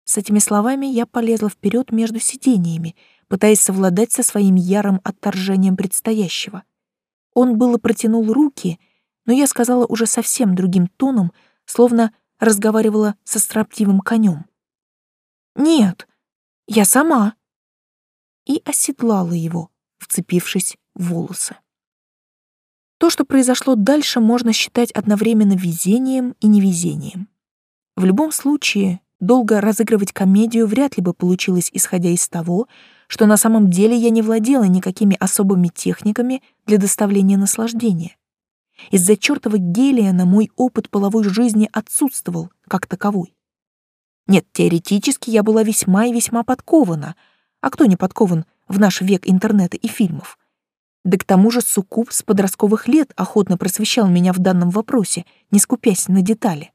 Speaker 1: С этими словами я полезла вперед между сидениями, пытаясь совладать со своим ярым отторжением предстоящего. Он было протянул руки, но я сказала уже совсем другим тоном, словно разговаривала со строптивым конем. «Нет, я сама!» И оседлала его, вцепившись в волосы. То, что произошло дальше, можно считать одновременно везением и невезением. В любом случае, долго разыгрывать комедию вряд ли бы получилось, исходя из того, что на самом деле я не владела никакими особыми техниками для доставления наслаждения. Из-за чертова гелия на мой опыт половой жизни отсутствовал как таковой. Нет, теоретически я была весьма и весьма подкована. А кто не подкован в наш век интернета и фильмов? Да к тому же суккуб с подростковых лет охотно просвещал меня в данном вопросе, не скупясь на детали.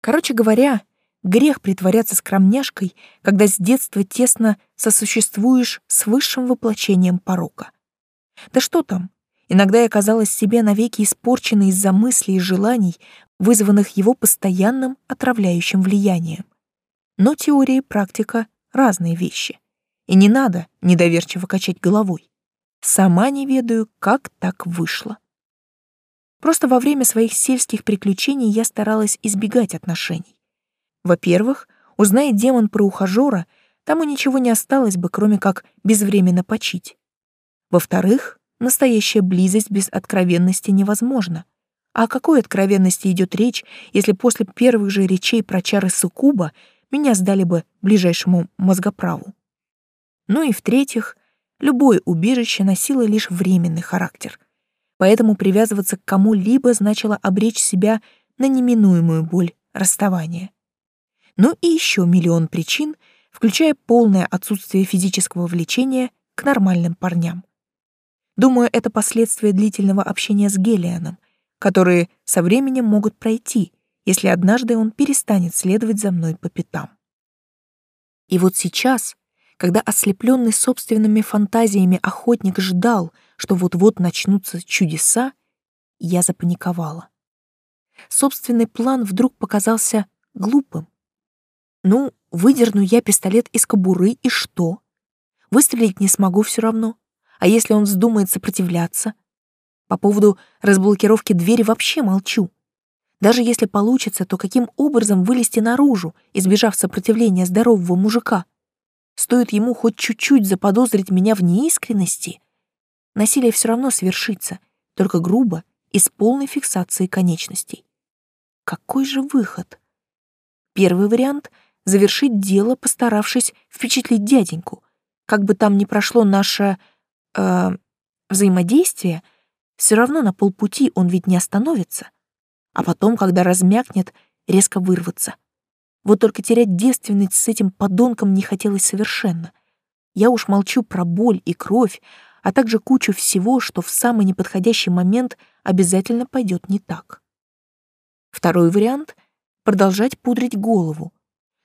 Speaker 1: Короче говоря, грех притворяться скромняшкой, когда с детства тесно сосуществуешь с высшим воплощением порока. Да что там, Иногда я казалась себе навеки испорченной из-за мыслей и желаний, вызванных его постоянным отравляющим влиянием. Но теория и практика — разные вещи. И не надо недоверчиво качать головой. Сама не ведаю, как так вышло. Просто во время своих сельских приключений я старалась избегать отношений. Во-первых, узная демон про ухажера, тому ничего не осталось бы, кроме как безвременно почить. Во-вторых, Настоящая близость без откровенности невозможна. А о какой откровенности идет речь, если после первых же речей про чары Сукуба меня сдали бы ближайшему мозгоправу? Ну и в-третьих, любое убежище носило лишь временный характер. Поэтому привязываться к кому-либо значило обречь себя на неминуемую боль расставания. Ну и еще миллион причин, включая полное отсутствие физического влечения к нормальным парням. Думаю, это последствия длительного общения с Гелианом, которые со временем могут пройти, если однажды он перестанет следовать за мной по пятам. И вот сейчас, когда ослепленный собственными фантазиями охотник ждал, что вот-вот начнутся чудеса, я запаниковала. Собственный план вдруг показался глупым. Ну, выдерну я пистолет из кобуры, и что? Выстрелить не смогу все равно. А если он вздумает сопротивляться? По поводу разблокировки двери вообще молчу. Даже если получится, то каким образом вылезти наружу, избежав сопротивления здорового мужика? Стоит ему хоть чуть-чуть заподозрить меня в неискренности, насилие все равно свершится, только грубо и с полной фиксацией конечностей. Какой же выход? Первый вариант — завершить дело, постаравшись впечатлить дяденьку. Как бы там ни прошло наше э, взаимодействие, все равно на полпути он ведь не остановится. А потом, когда размякнет, резко вырваться. Вот только терять девственность с этим подонком не хотелось совершенно. Я уж молчу про боль и кровь, а также кучу всего, что в самый неподходящий момент обязательно пойдет не так. Второй вариант — продолжать пудрить голову,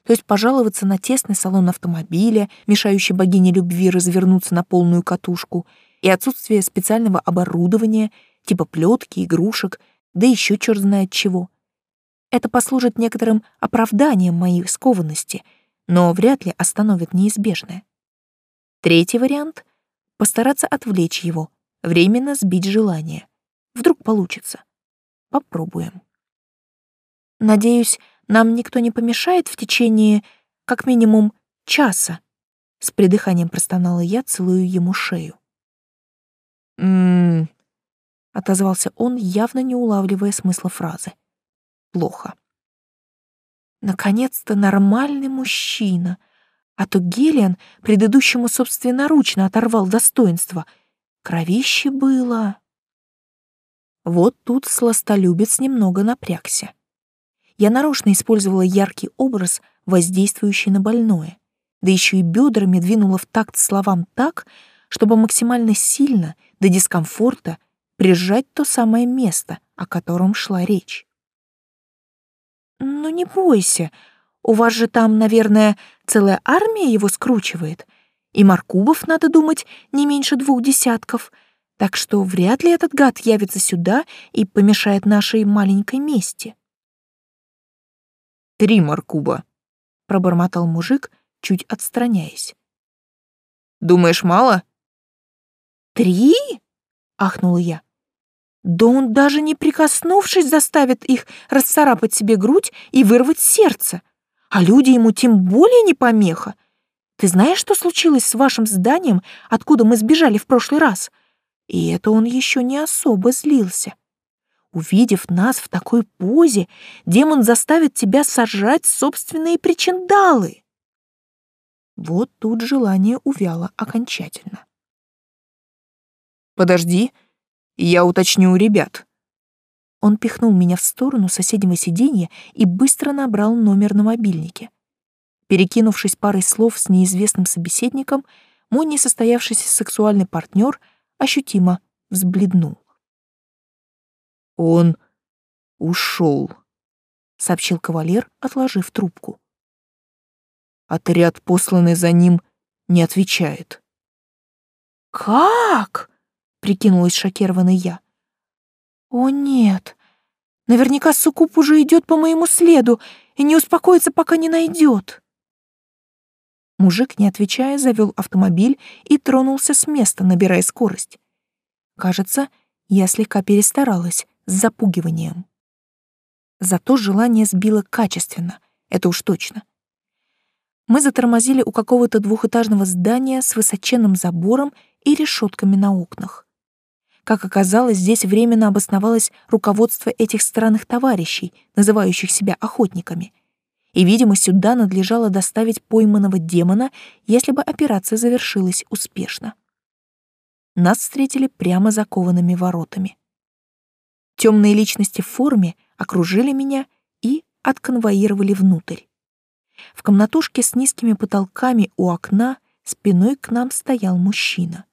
Speaker 1: то есть пожаловаться на тесный салон автомобиля, мешающий богине любви развернуться на полную катушку, и отсутствие специального оборудования, типа плетки, игрушек, да еще черт знает чего. Это послужит некоторым оправданием моей скованности, но вряд ли остановит неизбежное. Третий вариант — постараться отвлечь его, временно сбить желание. Вдруг получится. Попробуем. Надеюсь, нам никто не помешает в течение, как минимум, часа. С придыханием простонала я, целую ему шею.
Speaker 2: «М-м-м»,
Speaker 1: отозвался он, явно не улавливая смысла фразы. «Плохо». Наконец-то нормальный мужчина, а то Гелиан предыдущему собственноручно оторвал достоинство. Кровище было. Вот тут сластолюбец немного напрягся. Я нарочно использовала яркий образ, воздействующий на больное, да еще и бедрами двинула в такт словам так, чтобы максимально сильно, до дискомфорта, прижать то самое место, о котором шла речь. «Ну не бойся, у вас же там, наверное, целая армия его скручивает, и Маркубов, надо думать, не меньше двух десятков, так что вряд ли этот гад явится сюда и помешает нашей маленькой мести».
Speaker 2: Три маркуба», —
Speaker 1: пробормотал мужик, чуть отстраняясь.
Speaker 2: «Думаешь, мало?»
Speaker 1: «Три?» — ахнула я. «Да он даже не прикоснувшись заставит их расцарапать себе грудь и вырвать сердце, а люди ему тем более не помеха. Ты знаешь, что случилось с вашим зданием, откуда мы сбежали в прошлый раз?» И это он еще не особо злился. Увидев нас в такой позе, демон заставит тебя сожрать собственные причиндалы. Вот тут желание увяло окончательно.
Speaker 2: «Подожди, я уточню у ребят».
Speaker 1: Он пихнул меня в сторону соседнего сиденья и быстро набрал номер на мобильнике. Перекинувшись парой слов с неизвестным собеседником, мой несостоявшийся сексуальный партнер ощутимо взбледнул.
Speaker 2: «Он ушел», — сообщил кавалер, отложив трубку. Отряд, посланный за ним, не отвечает.
Speaker 1: «Как?» — прикинулась шокированной я. «О, нет. Наверняка Сукуп уже идет по моему следу и не успокоится, пока не найдет». Мужик, не отвечая, завел автомобиль и тронулся с места, набирая скорость. Кажется, я слегка перестаралась, с запугиванием. Зато желание сбило качественно, это уж точно. Мы затормозили у какого-то двухэтажного здания с высоченным забором и решетками на окнах. Как оказалось, здесь временно обосновалось руководство этих странных товарищей, называющих себя охотниками. И, видимо, сюда надлежало доставить пойманного демона, если бы операция завершилась успешно. Нас встретили прямо за коваными воротами. Темные личности в форме окружили меня и отконвоировали внутрь. В комнатушке с низкими потолками у окна спиной к нам стоял мужчина.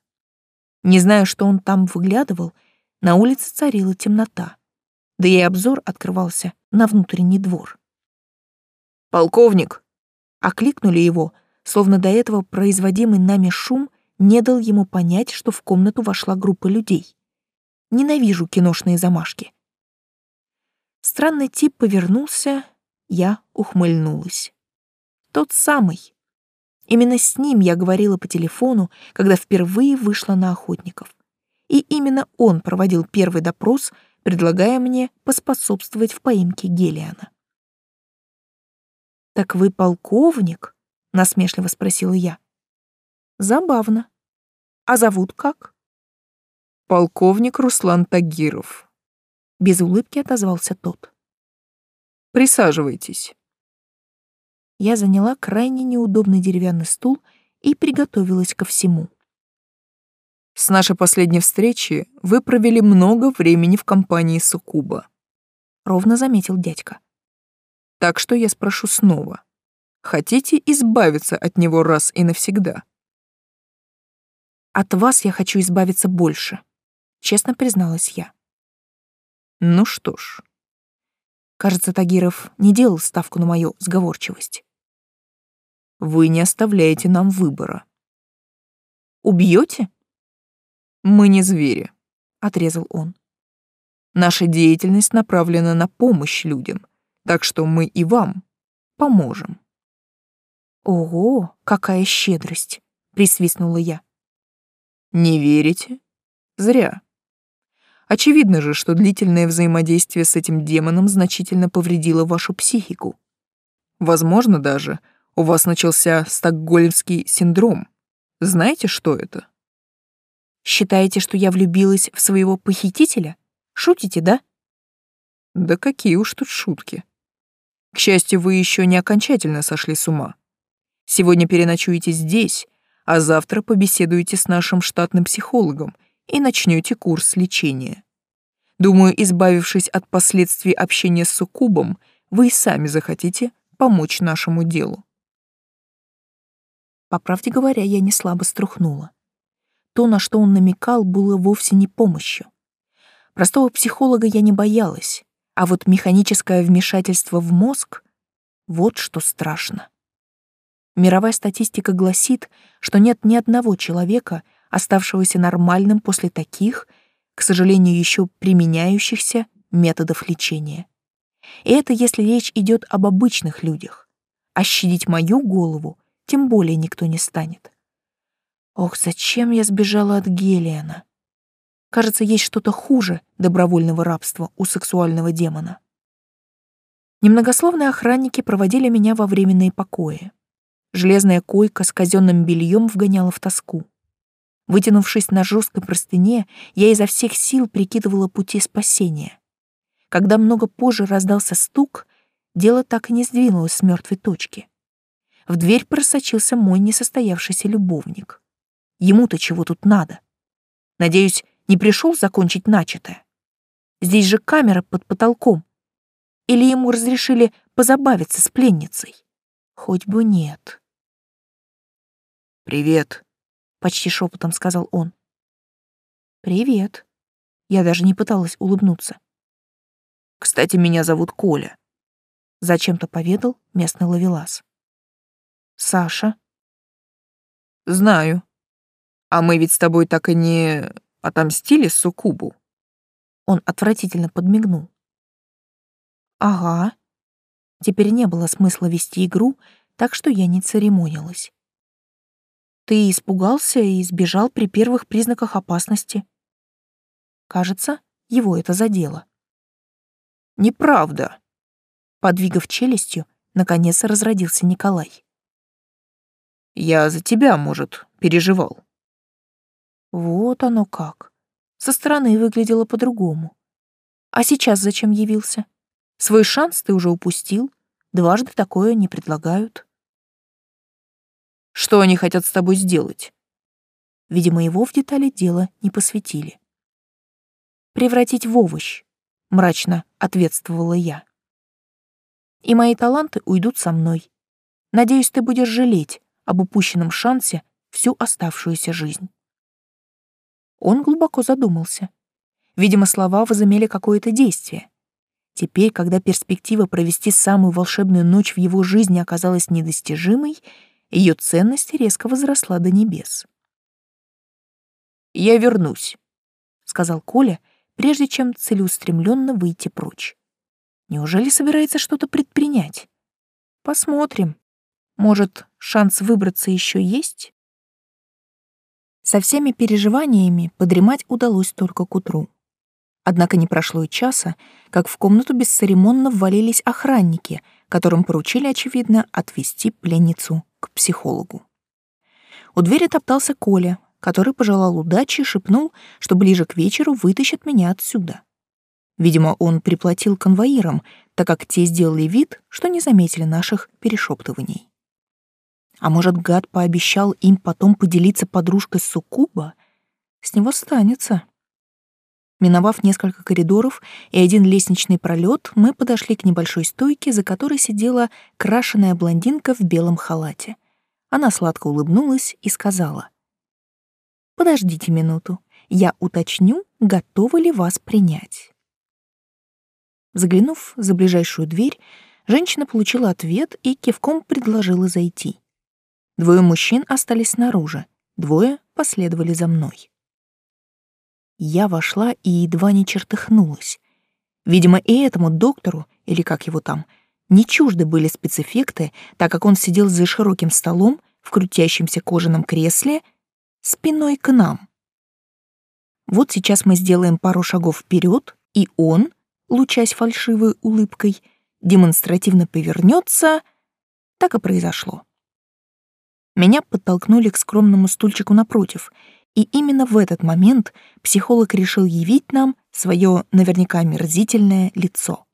Speaker 1: Не знаю, что он там выглядывал, на улице царила темнота, да и обзор открывался на внутренний двор.
Speaker 2: «Полковник!»
Speaker 1: Окликнули его, словно до этого производимый нами шум не дал ему понять, что в комнату вошла группа людей. Ненавижу киношные замашки. Странный тип повернулся, я ухмыльнулась. Тот самый. Именно с ним я говорила по телефону, когда впервые вышла на охотников. И именно он проводил первый допрос, предлагая мне поспособствовать в поимке Гелиана. «Так вы полковник?» — насмешливо спросила я. «Забавно. А зовут как?»
Speaker 2: «Полковник Руслан Тагиров», —
Speaker 1: без улыбки отозвался тот.
Speaker 2: «Присаживайтесь».
Speaker 1: Я заняла крайне неудобный деревянный стул и приготовилась ко всему.
Speaker 2: «С нашей последней встречи вы провели много времени в компании Сукуба», — ровно заметил дядька. Так что я спрошу снова. Хотите избавиться от него раз и навсегда?
Speaker 1: От вас я хочу избавиться больше, честно призналась я.
Speaker 2: Ну что ж.
Speaker 1: Кажется, Тагиров не делал ставку на мою сговорчивость.
Speaker 2: Вы не оставляете нам выбора.
Speaker 1: Убьете?
Speaker 2: Мы не звери,
Speaker 1: отрезал он.
Speaker 2: Наша деятельность направлена на помощь людям — так что мы и вам поможем.
Speaker 1: Ого, какая щедрость, присвистнула я.
Speaker 2: Не верите? Зря. Очевидно же, что длительное взаимодействие с этим демоном значительно повредило вашу психику. Возможно даже, у вас начался стокгольмский синдром. Знаете, что это?
Speaker 1: Считаете, что я влюбилась в своего похитителя? Шутите, да?
Speaker 2: Да какие уж тут шутки. К счастью, вы еще не окончательно сошли с ума. Сегодня переночуете здесь, а завтра побеседуете с нашим штатным психологом и начнете курс лечения. Думаю, избавившись от последствий общения с суккубом, вы и сами захотите помочь нашему делу.
Speaker 1: По правде говоря, я не слабо струхнула. То, на что он намекал, было вовсе не помощью. Простого психолога я не боялась, а вот механическое вмешательство в мозг — вот что страшно. Мировая статистика гласит, что нет ни одного человека, оставшегося нормальным после таких, к сожалению, еще применяющихся методов лечения. И это если речь идет об обычных людях. А щадить мою голову тем более никто не станет. Ох, зачем я сбежала от Гелиана? Кажется, есть что-то хуже добровольного рабства у сексуального демона. Немногословные охранники проводили меня во временные покои. Железная койка с казенным бельем вгоняла в тоску. Вытянувшись на жесткой простыне, я изо всех сил прикидывала пути спасения. Когда много позже раздался стук, дело так и не сдвинулось с мертвой точки. В дверь просочился мой несостоявшийся любовник. Ему-то чего тут надо? Надеюсь, не пришел закончить начатое? Здесь же камера под потолком. Или ему разрешили позабавиться с пленницей? Хоть бы нет.
Speaker 2: «Привет», —
Speaker 1: почти шепотом сказал он. «Привет». Я даже не пыталась улыбнуться.
Speaker 2: «Кстати, меня зовут Коля», —
Speaker 1: зачем-то поведал местный ловелас. «Саша?»
Speaker 2: «Знаю. А мы ведь с тобой так и не...» Отомстили Сукубу.
Speaker 1: Он отвратительно подмигнул. Ага. Теперь не было смысла вести игру, так что я не церемонилась. Ты испугался и сбежал при первых признаках опасности. Кажется, его это задело.
Speaker 2: Неправда.
Speaker 1: Подвигав челюстью, наконец разродился Николай.
Speaker 2: Я за тебя, может, переживал.
Speaker 1: Вот оно как. Со стороны выглядело по-другому. А сейчас зачем явился? Свой шанс ты уже упустил. Дважды такое не предлагают.
Speaker 2: Что они хотят с тобой сделать?
Speaker 1: Видимо, его в детали дела не посвятили. Превратить в овощ, мрачно ответствовала я. И мои таланты уйдут со мной. Надеюсь, ты будешь жалеть об упущенном шансе всю оставшуюся жизнь. Он глубоко задумался. Видимо, слова возымели какое-то действие. Теперь, когда перспектива провести самую волшебную ночь в его жизни оказалась недостижимой, ее ценность резко возросла до небес.
Speaker 2: «Я вернусь», —
Speaker 1: сказал Коля, прежде чем целеустремленно выйти прочь. Неужели собирается что-то предпринять? Посмотрим. Может, шанс выбраться еще есть? Со всеми переживаниями подремать удалось только к утру. Однако не прошло и часа, как в комнату бесцеремонно ввалились охранники, которым поручили, очевидно, отвезти пленницу к психологу. У двери топтался Коля, который пожелал удачи и шепнул, что ближе к вечеру вытащит меня отсюда. Видимо, он приплатил конвоирам, так как те сделали вид, что не заметили наших перешептываний. А может, гад пообещал им потом поделиться подружкой Сукуба? С него станется. Миновав несколько коридоров и один лестничный пролет, мы подошли к небольшой стойке, за которой сидела крашеная блондинка в белом халате. Она сладко улыбнулась и сказала. «Подождите минуту, я уточню, готовы ли вас принять». Заглянув за ближайшую дверь, женщина получила ответ и кивком предложила зайти. Двое мужчин остались снаружи, двое последовали за мной. Я вошла и едва не чертыхнулась. Видимо, и этому доктору, или как его там, не чужды были спецэффекты, так как он сидел за широким столом в крутящемся кожаном кресле спиной к нам. Вот сейчас мы сделаем пару шагов вперед, и он, лучась фальшивой улыбкой, демонстративно повернется. Так и произошло. Меня подтолкнули к скромному стульчику напротив — и именно в этот момент психолог решил явить нам свое наверняка мерзительное лицо.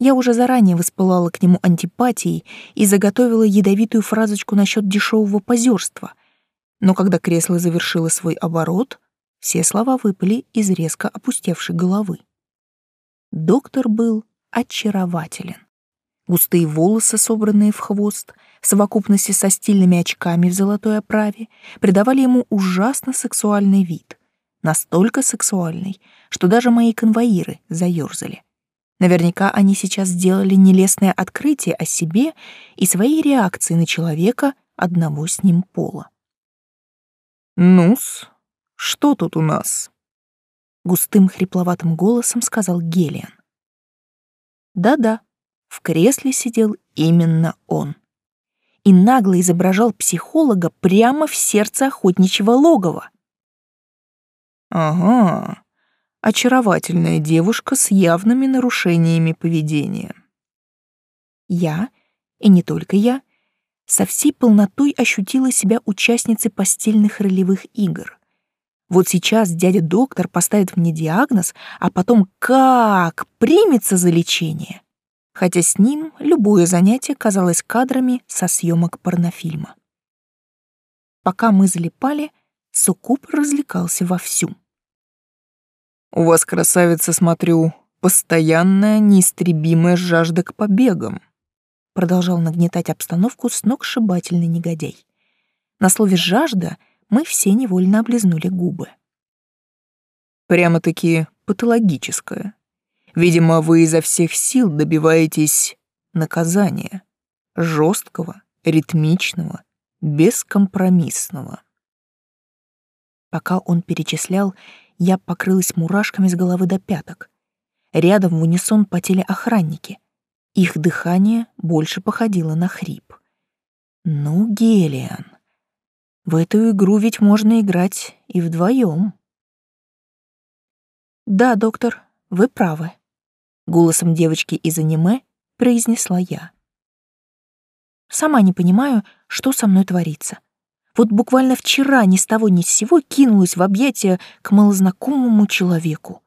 Speaker 1: Я уже заранее воспылала к нему антипатией и заготовила ядовитую фразочку насчет дешевого позерства, но когда кресло завершило свой оборот, все слова выпали из резко опустевшей головы. Доктор был очарователен. Густые волосы, собранные в хвост, в совокупности со стильными очками в золотой оправе, придавали ему ужасно сексуальный вид. Настолько сексуальный, что даже мои конвоиры заёрзали. Наверняка они сейчас сделали нелестное открытие о себе и своей реакции на человека одного с ним пола.
Speaker 2: «Ну-с, что тут у нас?»
Speaker 1: Густым хрипловатым голосом сказал Гелиан. «Да-да», в кресле сидел именно он. И нагло изображал психолога прямо в сердце охотничьего логова.
Speaker 2: Ага, очаровательная девушка с явными нарушениями поведения.
Speaker 1: Я, и не только я, со всей полнотой ощутила себя участницей постельных ролевых игр. Вот сейчас дядя-доктор поставит мне диагноз, а потом как примется за лечение хотя с ним любое занятие казалось кадрами со съемок порнофильма. Пока мы залипали, Суккуб развлекался вовсю.
Speaker 2: «У вас, красавица, смотрю, постоянная неистребимая жажда к побегам», продолжал нагнетать обстановку сногсшибательный негодяй. На слове «жажда» мы все невольно облизнули губы. «Прямо-таки патологическая. Видимо, вы изо всех сил добиваетесь наказания. Жесткого, ритмичного, бескомпромиссного.
Speaker 1: Пока он перечислял, я покрылась мурашками с головы до пяток. Рядом в унисон потели охранники. Их дыхание больше походило на хрип. Ну, Гелиан, в эту игру ведь можно играть и вдвоем. Да, доктор, вы правы голосом девочки из аниме произнесла я. Сама не понимаю, что со мной творится. Вот буквально вчера ни с того ни с сего кинулась в объятия к малознакомому человеку.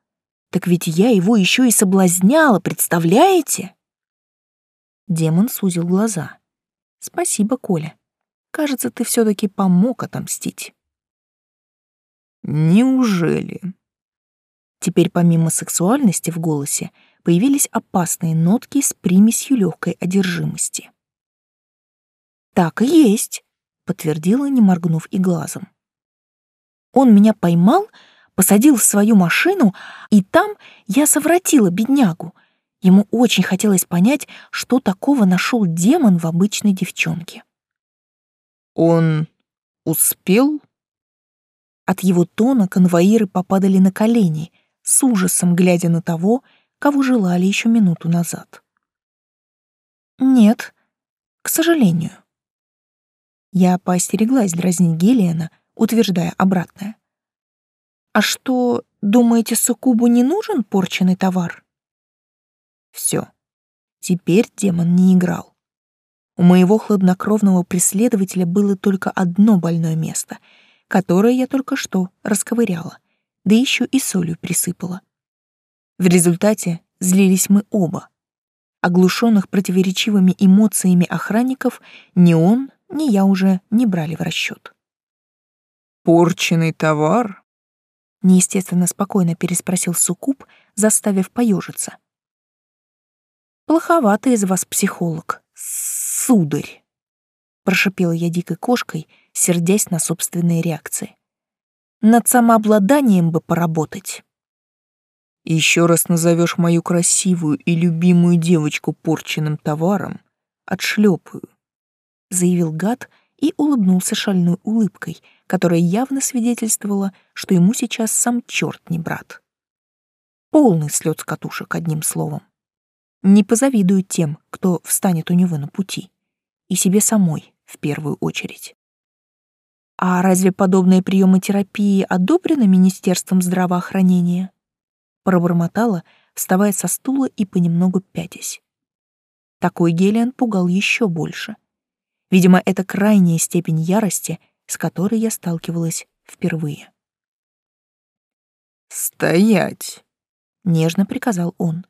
Speaker 1: Так ведь я его еще и соблазняла, представляете? Демон сузил глаза. Спасибо, Коля. Кажется, ты все таки помог отомстить.
Speaker 2: Неужели?
Speaker 1: Теперь помимо сексуальности в голосе появились опасные нотки с примесью легкой одержимости. «Так и есть», — подтвердила, не моргнув и глазом. «Он меня поймал, посадил в свою машину, и там я совратила беднягу. Ему очень хотелось понять, что такого нашел демон в обычной девчонке.
Speaker 2: «Он успел?»
Speaker 1: От его тона конвоиры попадали на колени, с ужасом глядя на того, кого желали еще минуту назад. «Нет, к сожалению». Я поостереглась дразнить Гелиана, утверждая обратное. «А что, думаете, Сукубу не нужен порченный товар?» Все. Теперь демон не играл. У моего хладнокровного преследователя было только одно больное место, которое я только что расковыряла, да еще и солью присыпала. В результате злились мы оба. Оглушенных противоречивыми эмоциями охранников ни он, ни я уже не брали в расчет.
Speaker 2: «Порченный товар?»
Speaker 1: Неестественно спокойно переспросил Сукуб, заставив поежиться. «Плоховато из вас психолог, сударь!» Прошипела я дикой кошкой, сердясь на собственные реакции. «Над самообладанием бы поработать!»
Speaker 2: Еще раз назовешь мою красивую и любимую девочку порченным товаром, отшлепаю, заявил гад и улыбнулся шальной улыбкой, которая явно свидетельствовала, что ему сейчас сам черт не брат. Полный слет с катушек, одним словом. Не позавидую тем, кто встанет у него на пути. И себе самой, в первую очередь. А разве подобные приемы терапии одобрены Министерством здравоохранения? Пробормотала, вставая со стула и понемногу пятясь. Такой Гелиан пугал еще больше. Видимо, это крайняя степень ярости, с которой я сталкивалась впервые. «Стоять!» — нежно приказал он.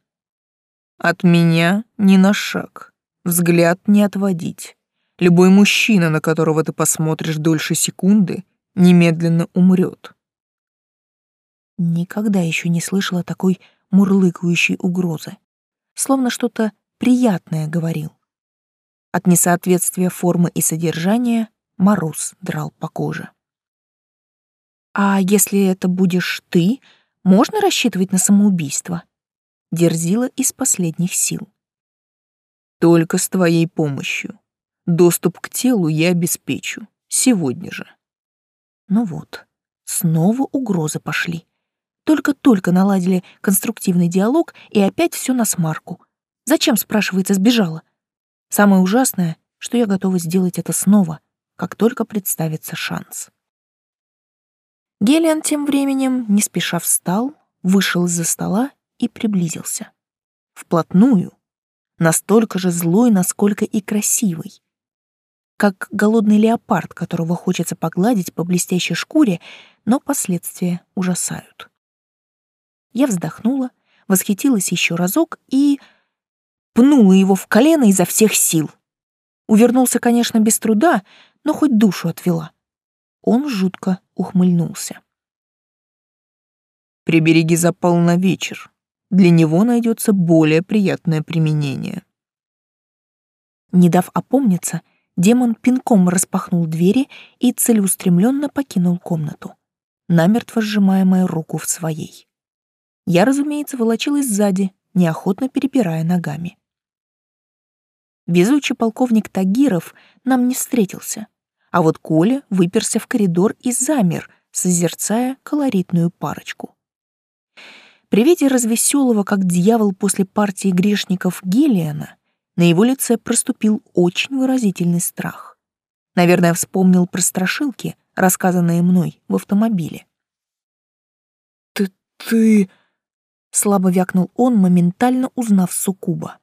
Speaker 2: От меня ни на шаг. Взгляд не отводить. Любой мужчина, на которого ты посмотришь дольше секунды, немедленно умрет.
Speaker 1: Никогда еще не слышала такой мурлыкающей угрозы. Словно что-то приятное говорил. От несоответствия формы и содержания мороз драл по коже. «А если это будешь ты, можно рассчитывать на самоубийство?» дерзила из последних сил.
Speaker 2: Только с твоей помощью. Доступ к телу я обеспечу. Сегодня же.
Speaker 1: Ну вот, снова угрозы пошли. Только-только наладили конструктивный диалог, и опять все на смарку. Зачем, спрашивается, сбежала? Самое ужасное, что я готова сделать это снова, как только представится шанс. Гелиан тем временем, не спеша встал, вышел из-за стола и приблизился. Вплотную, настолько же злой, насколько и красивый. Как голодный леопард, которого хочется погладить по блестящей шкуре, но последствия ужасают. Я вздохнула, восхитилась еще разок и пнула его в колено изо всех сил. Увернулся, конечно, без труда, но хоть душу отвела. Он жутко ухмыльнулся.
Speaker 2: «Прибереги запал на вечер», для него найдется более приятное применение.
Speaker 1: Не дав опомниться, демон пинком распахнул двери и целеустремленно покинул комнату, намертво сжимая мою руку в своей. Я, разумеется, волочилась сзади, неохотно перепирая ногами. Везучий полковник Тагиров нам не встретился, а вот Коля выперся в коридор и замер, созерцая колоритную парочку. При виде развеселого, как дьявол после партии грешников Гелиана, на его лице проступил очень выразительный страх. Наверное, вспомнил про страшилки, рассказанные мной в автомобиле.
Speaker 2: «Ты... ты...»
Speaker 1: — слабо вякнул он, моментально узнав Сукуба.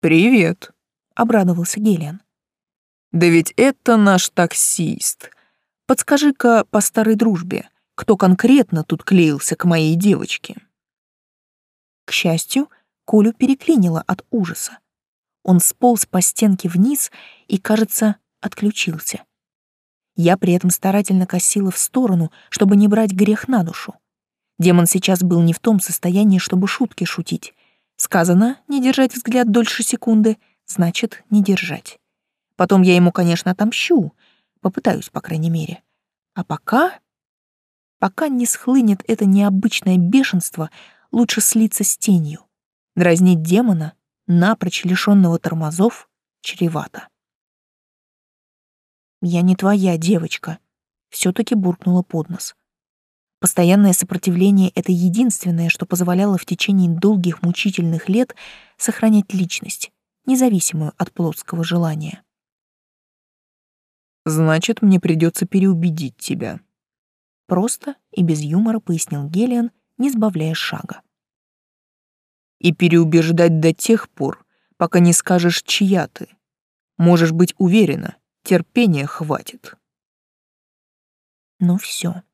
Speaker 2: «Привет», —
Speaker 1: обрадовался Гелиан.
Speaker 2: «Да ведь это наш таксист. Подскажи-ка по старой дружбе, кто конкретно тут клеился к моей девочке.
Speaker 1: К счастью, Колю переклинило от ужаса. Он сполз по стенке вниз и, кажется, отключился. Я при этом старательно косила в сторону, чтобы не брать грех на душу. Демон сейчас был не в том состоянии, чтобы шутки шутить. Сказано не держать взгляд дольше секунды, значит, не держать. Потом я ему, конечно, отомщу, попытаюсь, по крайней мере. А пока... Пока не схлынет это необычное бешенство, лучше слиться с тенью. Дразнить демона, напрочь лишенного тормозов, чревато. «Я не твоя девочка», — все-таки буркнула под нос. Постоянное сопротивление — это единственное, что позволяло в течение долгих мучительных лет сохранять личность, независимую от плотского желания.
Speaker 2: «Значит, мне придется переубедить тебя», — просто и без юмора пояснил Гелиан, не сбавляя шага. «И переубеждать до тех пор, пока не скажешь, чья ты. Можешь быть уверена, Терпения хватит.
Speaker 1: Ну все,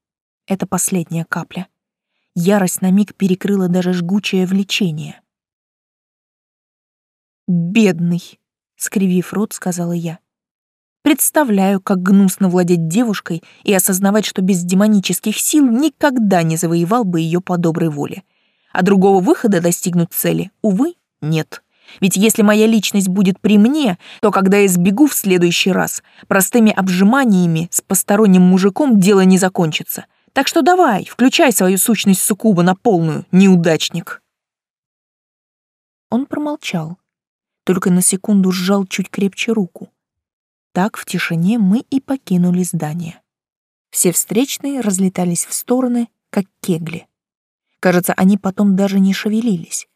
Speaker 1: это последняя капля. Ярость на миг перекрыла даже жгучее влечение. «Бедный», — скривив рот, сказала я. «Представляю, как гнусно владеть девушкой и осознавать, что без демонических сил никогда не завоевал бы ее по доброй воле. А другого выхода достигнуть цели, увы, нет». Ведь если моя личность будет при мне, то когда я сбегу в следующий раз, простыми обжиманиями с посторонним мужиком дело не закончится. Так что давай, включай свою сущность суккуба на полную, неудачник. Он промолчал, только на секунду сжал чуть крепче руку. Так в тишине мы и покинули здание. Все встречные разлетались в стороны, как кегли. Кажется, они потом даже не шевелились.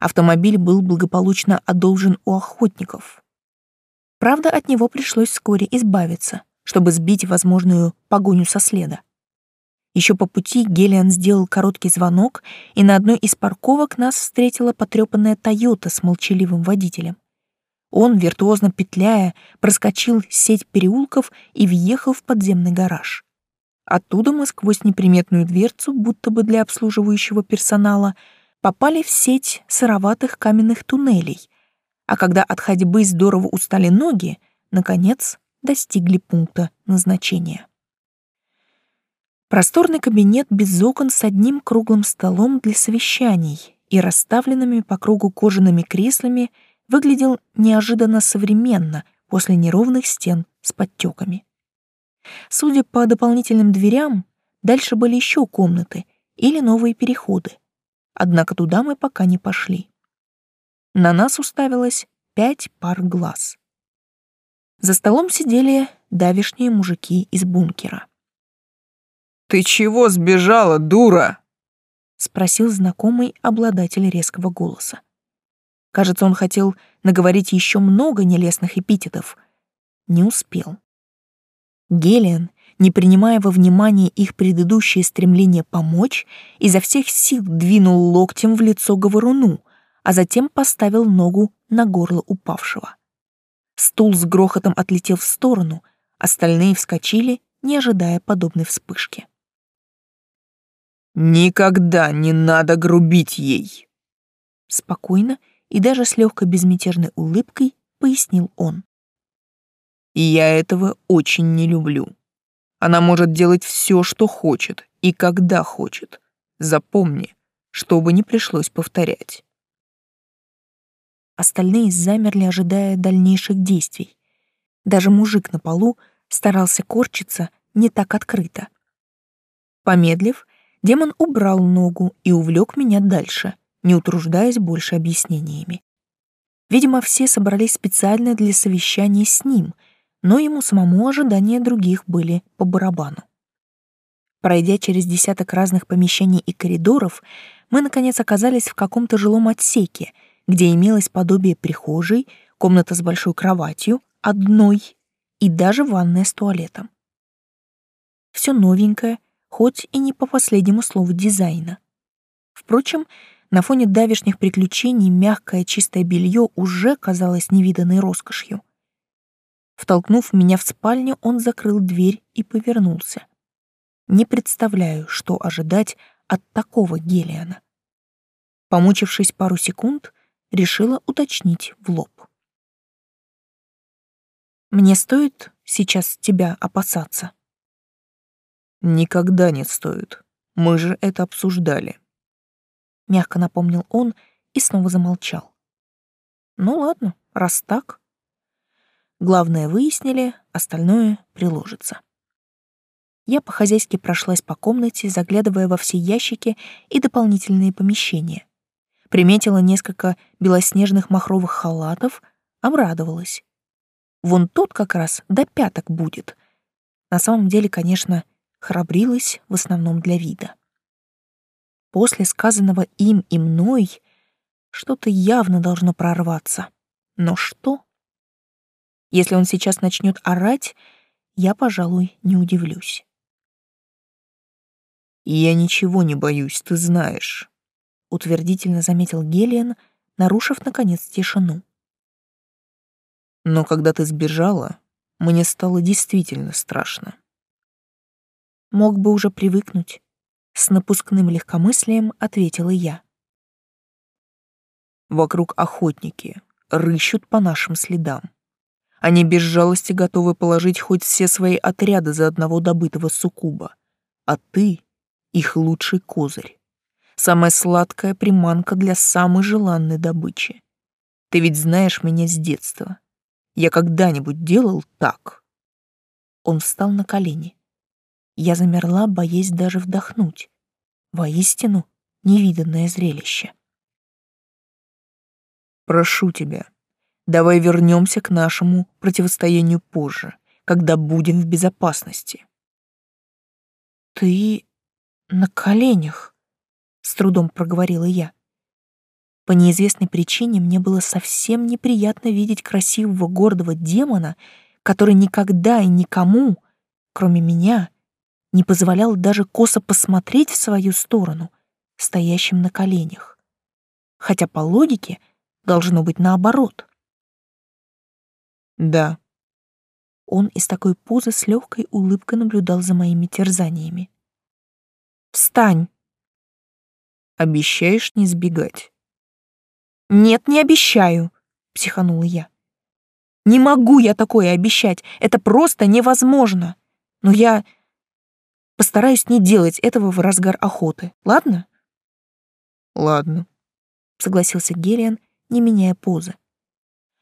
Speaker 1: Автомобиль был благополучно одолжен у охотников. Правда, от него пришлось вскоре избавиться, чтобы сбить возможную погоню со следа. Еще по пути Гелиан сделал короткий звонок, и на одной из парковок нас встретила потрепанная «Тойота» с молчаливым водителем. Он, виртуозно петляя, проскочил сеть переулков и въехал в подземный гараж. Оттуда мы сквозь неприметную дверцу, будто бы для обслуживающего персонала, попали в сеть сыроватых каменных туннелей, а когда от ходьбы здорово устали ноги, наконец достигли пункта назначения. Просторный кабинет без окон с одним круглым столом для совещаний и расставленными по кругу кожаными креслами выглядел неожиданно современно после неровных стен с подтеками. Судя по дополнительным дверям, дальше были еще комнаты или новые переходы — однако туда мы пока не пошли. На нас уставилось пять пар глаз. За столом сидели давишние мужики из бункера.
Speaker 2: «Ты чего сбежала, дура?»
Speaker 1: — спросил знакомый обладатель резкого голоса. Кажется, он хотел наговорить еще много нелестных эпитетов. Не успел. Гелиан не принимая во внимание их предыдущее стремление помочь, изо всех сил двинул локтем в лицо говоруну, а затем поставил ногу на горло упавшего. Стул с грохотом отлетел в сторону, остальные вскочили, не ожидая подобной вспышки.
Speaker 2: «Никогда не надо грубить ей!»
Speaker 1: Спокойно и даже с легкой безмятежной улыбкой пояснил он.
Speaker 2: «И я этого очень не люблю. Она может делать все, что хочет и когда хочет. Запомни, чтобы не пришлось повторять.
Speaker 1: Остальные замерли, ожидая дальнейших действий. Даже мужик на полу старался корчиться не так открыто. Помедлив, демон убрал ногу и увлек меня дальше, не утруждаясь больше объяснениями. Видимо, все собрались специально для совещания с ним — но ему самому ожидания других были по барабану. Пройдя через десяток разных помещений и коридоров, мы, наконец, оказались в каком-то жилом отсеке, где имелось подобие прихожей, комната с большой кроватью, одной и даже ванная с туалетом. Все новенькое, хоть и не по последнему слову дизайна. Впрочем, на фоне давешних приключений мягкое чистое белье уже казалось невиданной роскошью. Втолкнув меня в спальню, он закрыл дверь и повернулся. Не представляю, что ожидать от такого Гелиана. Помучившись пару секунд, решила уточнить в лоб. Мне стоит сейчас тебя опасаться?
Speaker 2: Никогда не стоит. Мы же это обсуждали.
Speaker 1: Мягко напомнил он и снова замолчал. Ну ладно, раз так. Главное выяснили, остальное приложится. Я по-хозяйски прошлась по комнате, заглядывая во все ящики и дополнительные помещения. Приметила несколько белоснежных махровых халатов, обрадовалась. Вон тот как раз до пяток будет. На самом деле, конечно, храбрилась в основном для вида. После сказанного им и мной что-то явно должно прорваться. Но что? Если он сейчас начнет орать, я, пожалуй, не удивлюсь.
Speaker 2: «Я ничего не боюсь, ты знаешь», — утвердительно заметил Гелиан, нарушив, наконец, тишину. «Но когда ты сбежала, мне стало действительно страшно».
Speaker 1: Мог бы уже привыкнуть. С напускным легкомыслием ответила я.
Speaker 2: Вокруг охотники рыщут по нашим следам. Они без жалости готовы положить хоть все свои отряды за одного добытого суккуба. А ты их лучший козырь. Самая сладкая приманка для самой желанной добычи. Ты ведь знаешь меня с детства. Я когда-нибудь делал так?»
Speaker 1: Он встал на колени. Я замерла, боясь даже вдохнуть. Воистину, невиданное зрелище.
Speaker 2: «Прошу тебя, давай вернемся к нашему противостоянию позже, когда будем в безопасности».
Speaker 1: «Ты на коленях», — с трудом проговорила я. По неизвестной причине мне было совсем неприятно видеть красивого гордого демона, который никогда и никому, кроме меня, не позволял даже косо посмотреть в свою сторону, стоящим на коленях. Хотя по логике должно быть наоборот.
Speaker 2: Да.
Speaker 1: Он из такой позы с легкой улыбкой наблюдал за моими терзаниями. Встань.
Speaker 2: Обещаешь не сбегать?
Speaker 1: Нет, не обещаю, психанула я. Не могу я такое обещать, это просто невозможно. Но я постараюсь не делать этого в разгар охоты, ладно?
Speaker 2: Ладно,
Speaker 1: согласился Гериан, не меняя позы.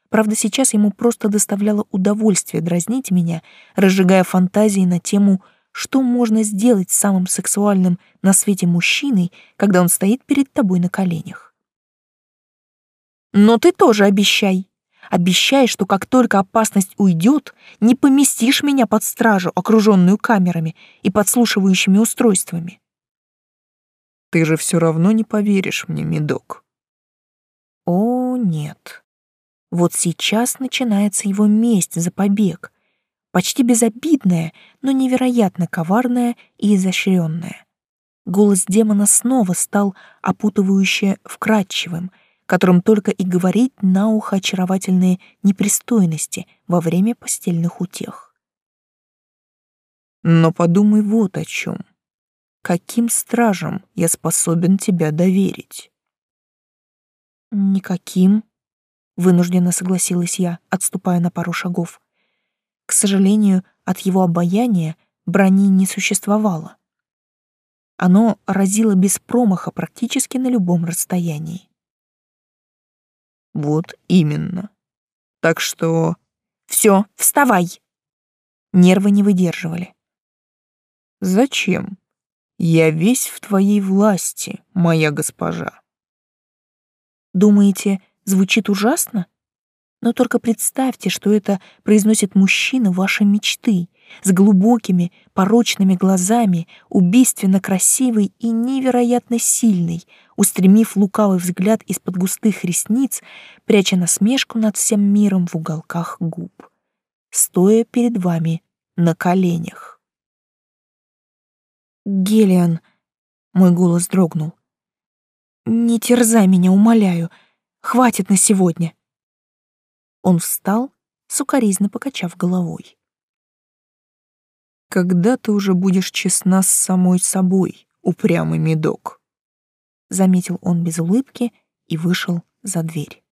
Speaker 1: Правда, сейчас ему просто доставляло удовольствие дразнить меня, разжигая фантазии на тему что можно сделать с самым сексуальным на свете мужчиной, когда он стоит перед тобой на коленях. Но ты тоже обещай. Обещай, что как только опасность уйдет, не поместишь меня под стражу, окруженную камерами и подслушивающими устройствами.
Speaker 2: Ты же все равно не поверишь мне, медок.
Speaker 1: О, нет. Вот сейчас начинается его месть за побег, почти безобидная, но невероятно коварная и изощренная. Голос демона снова стал опутывающе вкрадчивым, которым только и говорить на ухо очаровательные непристойности во время постельных утех.
Speaker 2: Но подумай вот о чем. Каким стражам я способен тебя доверить?
Speaker 1: Никаким, вынужденно согласилась я, отступая на пару шагов. К сожалению, от его обаяния брони не существовало. Оно разило без промаха практически на любом расстоянии.
Speaker 2: Вот именно. Так что...
Speaker 1: Все, вставай! Нервы не выдерживали.
Speaker 2: Зачем? Я весь в твоей власти, моя госпожа.
Speaker 1: Думаете, звучит ужасно? Но только представьте, что это произносит мужчина вашей мечты, с глубокими, порочными глазами, убийственно красивый и невероятно сильный, устремив лукавый взгляд из-под густых ресниц, пряча насмешку над всем миром в уголках губ, стоя перед вами на коленях. «Гелиан», — мой голос дрогнул, — «не терзай меня, умоляю, хватит на сегодня». Он встал, сукоризно покачав головой.
Speaker 2: «Когда ты уже будешь честна с самой собой, упрямый медок?»
Speaker 1: Заметил он без улыбки и вышел за дверь.